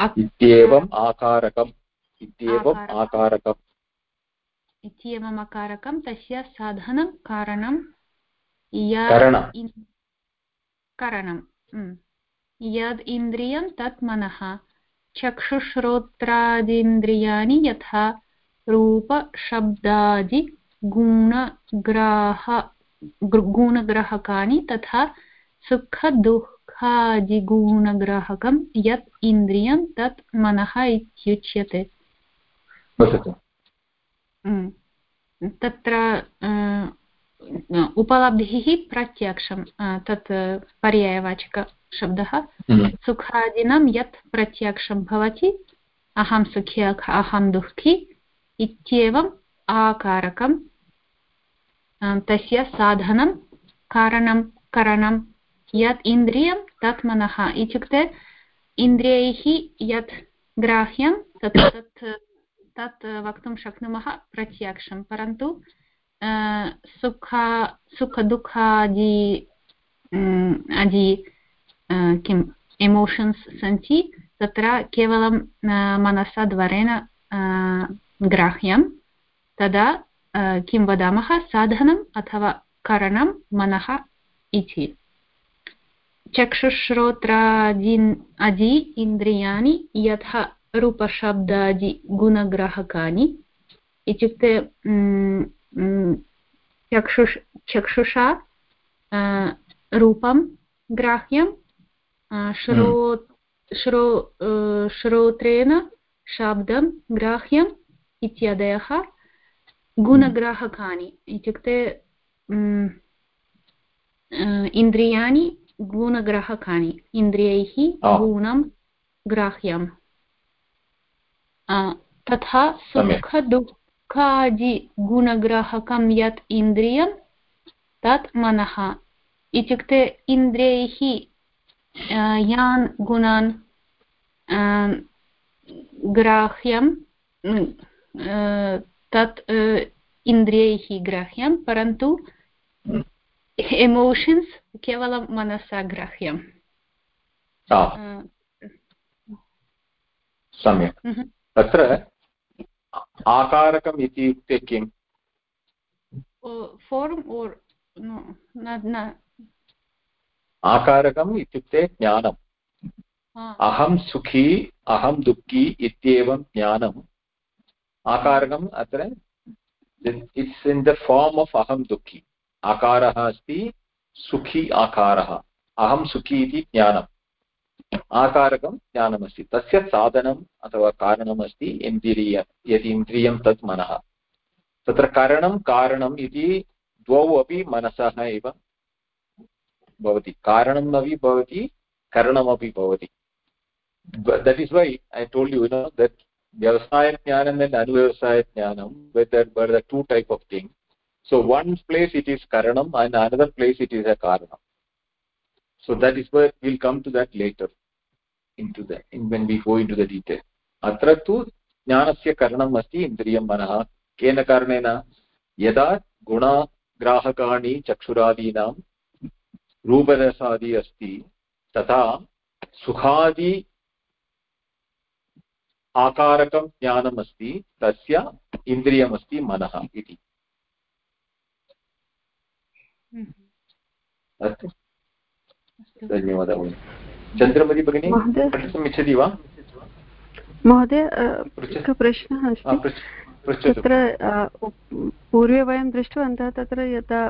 इत्येवम् आकारकम्। इत्येवम् आकारकम्। इत्येवम् अकारकं तस्य साधनं कारणं करणं यद् इन्द्रियं तत् मनः। चक्षुश्रोत्रादीन्द्रियाणि यथा रूपशब्दादि गुणग्राह गुणग्राहकानि तथा सुखदुःखादिगुणग्राहकं यत् इन्द्रियं तत् मनः इत्युच्यते। तत्र उपलब्धिः प्रत्यक्षं तत् पर्यायवाचकशब्दः। सुखादिनं यत् प्रत्यक्षं भवति अहं सुखी अहं दुःखी इत्येवम् आकारकं तस्य साधनं कारणं करणं यत् इन्द्रियं तत् मनः इत्युक्ते इन्द्रियैः यत् ग्राह्यं तत् तत् तत् वक्तुं शक्नुमः प्रत्यक्षं परन्तु सुख सुखदुःखादि आदि किम् एमोशन्स् सन्ति तत्र केवलं मनसा द्वारेण ग्राह्यं तदा किं वदामः साधनम् अथवा करणं मनः इति चक्षुश्रोत्रादीन् अदि इन्द्रियाणि यथा रूपशब्दादि गुणग्राहकानि इत्युक्ते चक्षुष, चक्षुषा रूपं, ग्राह्यं श्रो श्रो श्रोत्रेण, शब्दं, ग्राह्यम् इत्यादयः गुणग्राहकानि इत्युक्ते इन्द्रियाणि गुणग्राहकानि इन्द्रियैः गुणं ग्राह्यं तथा सुखदुःखादिगुणग्राहकं यत् इन्द्रियं तत् मनः। इत्युक्ते इन्द्रियैः यान् गुणान् ग्राह्यं तत् इन्द्रियैः ग्राह्यं परन्तु एमोशन्स् केवलं मनसा ग्राह्यम् सम्यक् तत्र आकारकम् इत्युक्ते किम् फोर्म् ओर् आकारकम् इत्युक्ते ज्ञानम् अहं सुखी अहं दुःखी इत्येवं ज्ञानम् आकारकम् अत्र it's in the form of अहं दुःखी आकारः अस्ति सुखी आकारः। अहं सुखी इति ज्ञानम्। आकारकं ज्ञानमस्ति। तस्य साधनम् अथवा कारणमस्ति इन्द्रिय यदि इन्द्रियं तत् मनः। तत्र करणं कारणम् इति द्वौ अपि मनसः एव भवति। कारणम् अपि भवति, करणमपि भवति। That is why I told you know that and anuvayasayajnanam whether were the two type of thing so one place it is karanam and another place it is a karanam so that is where we'll come to that later into that in when we go into the detail अत्र तु ज्ञानस्य करणम् अस्ति इन्द्रियं मनः केन कारणेन यदा गुणग्राहकाणि चक्षुरादीनां रूपरसादि अस्ति तथा सुखादि आकारकं ज्ञानम् अस्ति तस्य इन्द्रियमस्ति मनः इति अस्तु। धन्यवादः चन्द्रमति भगिनी पठितुम् इच्छति वा? महोदय एकः प्रश्नः अस्ति। तत्र पूर्वे वयं दृष्टवन्तः तत्र यथा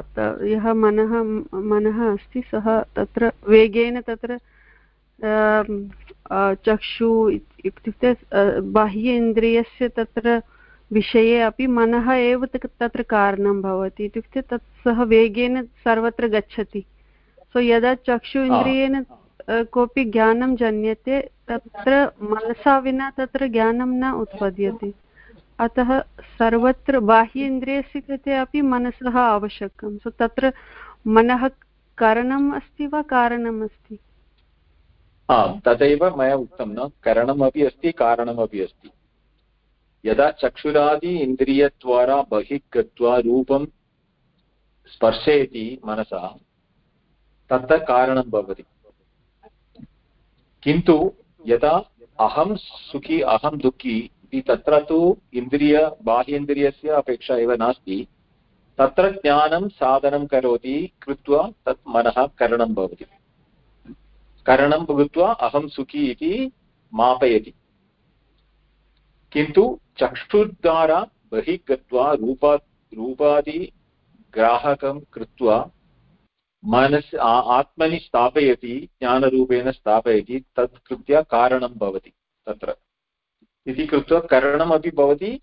यः मनः मनः अस्ति सः तत्र वेगेन तत्र चक्षु इत्युक्ते बाह्य इन्द्रियस्य तत्र विषये अपि मनः एव तत्र कारणं भवति। इत्युक्ते तत् सः वेगेन सर्वत्र गच्छति। सो यदा चक्षु इन्द्रियेण कोऽपि ज्ञानं जन्यते तत्र मनसा विना तत्र ज्ञानं न उत्पद्यते। अतः सर्वत्र बाह्य इन्द्रियस्य कृते अपि मनसः आवश्यकं। सो तत्र मनः करणम् अस्ति वा कारणम् अस्ति? आम् तदैव मया उक्तं न। करणमपि अस्ति कारणमपि अस्ति। यदा चक्षुरादि इन्द्रियद्वारा बहिः गत्वा रूपं स्पर्शयति मनसा, तत्र कारणं भवति। किन्तु यदा अहं सुखी, अहं दुःखी इति तत्र तु इन्द्रिय, बाह्येन्द्रियस्य अपेक्षा एव नास्ति, तत्र ज्ञानं साधनं करोति कृत्वा तत् मनः करणं भवति। करणं भूत्वा अहं सुखी इति मापयति। किन्तु चक्षुर्द्वारा बहिः गत्वा रूपा रूपादिग्राहकं कृत्वा मनस् आत्मनि स्थापयति, ज्ञानरूपेण स्थापयति तत् कृत्य कारणं भवति तत्र। इति कृत्वा करणमपि भवति,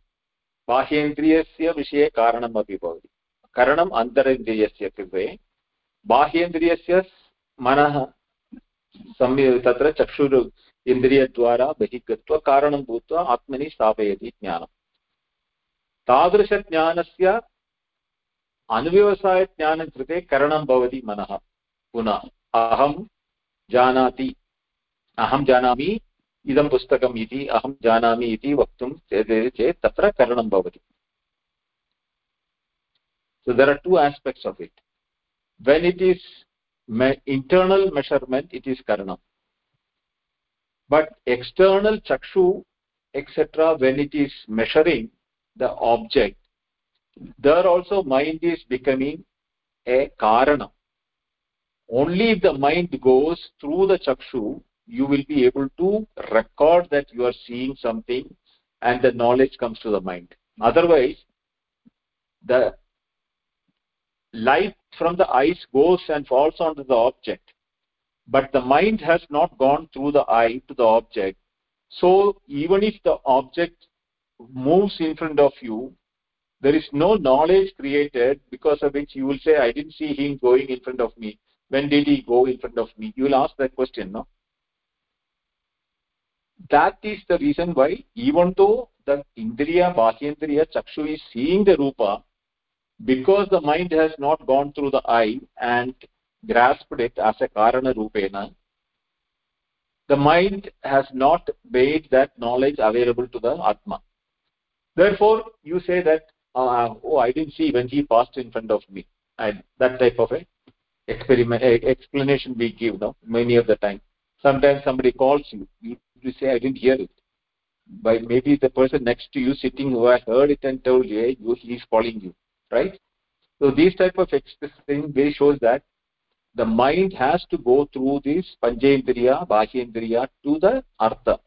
बाह्येन्द्रियस्य विषये कारणमपि भवति। करणम् अन्तरेन्द्रियस्य कृते। बाह्येन्द्रियस्य मनः सम्य तत्र चक्षुर् इन्द्रियद्वारा बहिः गत्वा कारणं भूत्वा आत्मनि स्थापयति ज्ञानं। तादृशज्ञानस्य अनुव्यवसायज्ञानं कृते करणं भवति मनः। पुनः अहं जानाति, अहं जानामि इदं पुस्तकम् इति, अहं जानामि इति वक्तुं चेत् तत्र करणं भवति। So, there are two aspects of it. When it is me, internal measurement, it is karanam but external chakshu etc when it is measuring the object there also mind is becoming a karana only if the mind goes through the chakshu you will be able to record that you are seeing something and the knowledge comes to the mind. Otherwise the light from the eyes goes and falls onto the object but the mind has not gone through the eye to the object. So even if the object moves in front of you there is no knowledge created because of which you will say i didn't see him going in front of me. When did he go in front of me? You will ask that question no? That is the reason why even though the indriya bahyendriya chakshu is seeing the rupa because the mind has not gone through the eye and grasped it as a karana rupena the mind has not made that knowledge available to the atma. Therefore you say that uh, oh i didn't see when he passed in front of me. And that type of a experiment explanation we give now many of the time. Sometimes somebody calls you you, you say i didn't hear it. By maybe the person next to you sitting who has heard it and told you hey, you he is calling you right? So these type of thing very shows that the mind has to go through this panchendriya bahyendriya to the artha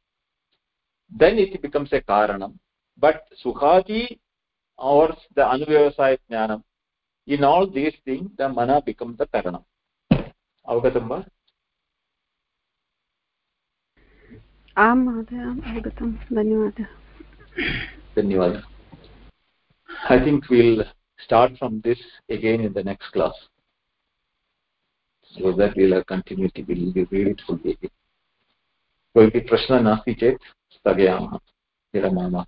then it becomes a karanam but sukhati or the anuvyavasaya jnanam in all these things the mana becomes the karanam avagatam va आं महोदय आम् अवगतं धन्यवादः धन्यवादः i think we'll start from this again in the next class So that will have continuity will it fully again कोऽपि प्रश्नः नास्ति चेत् स्थगयामः। विरमामः।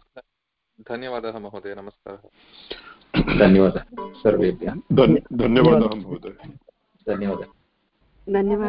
धन्यवादः महोदय नमस्कारः। धन्यवादः। सर्वेभ्यः। धन्यवादः महोदय। धन्यवादः। धन्यवादः।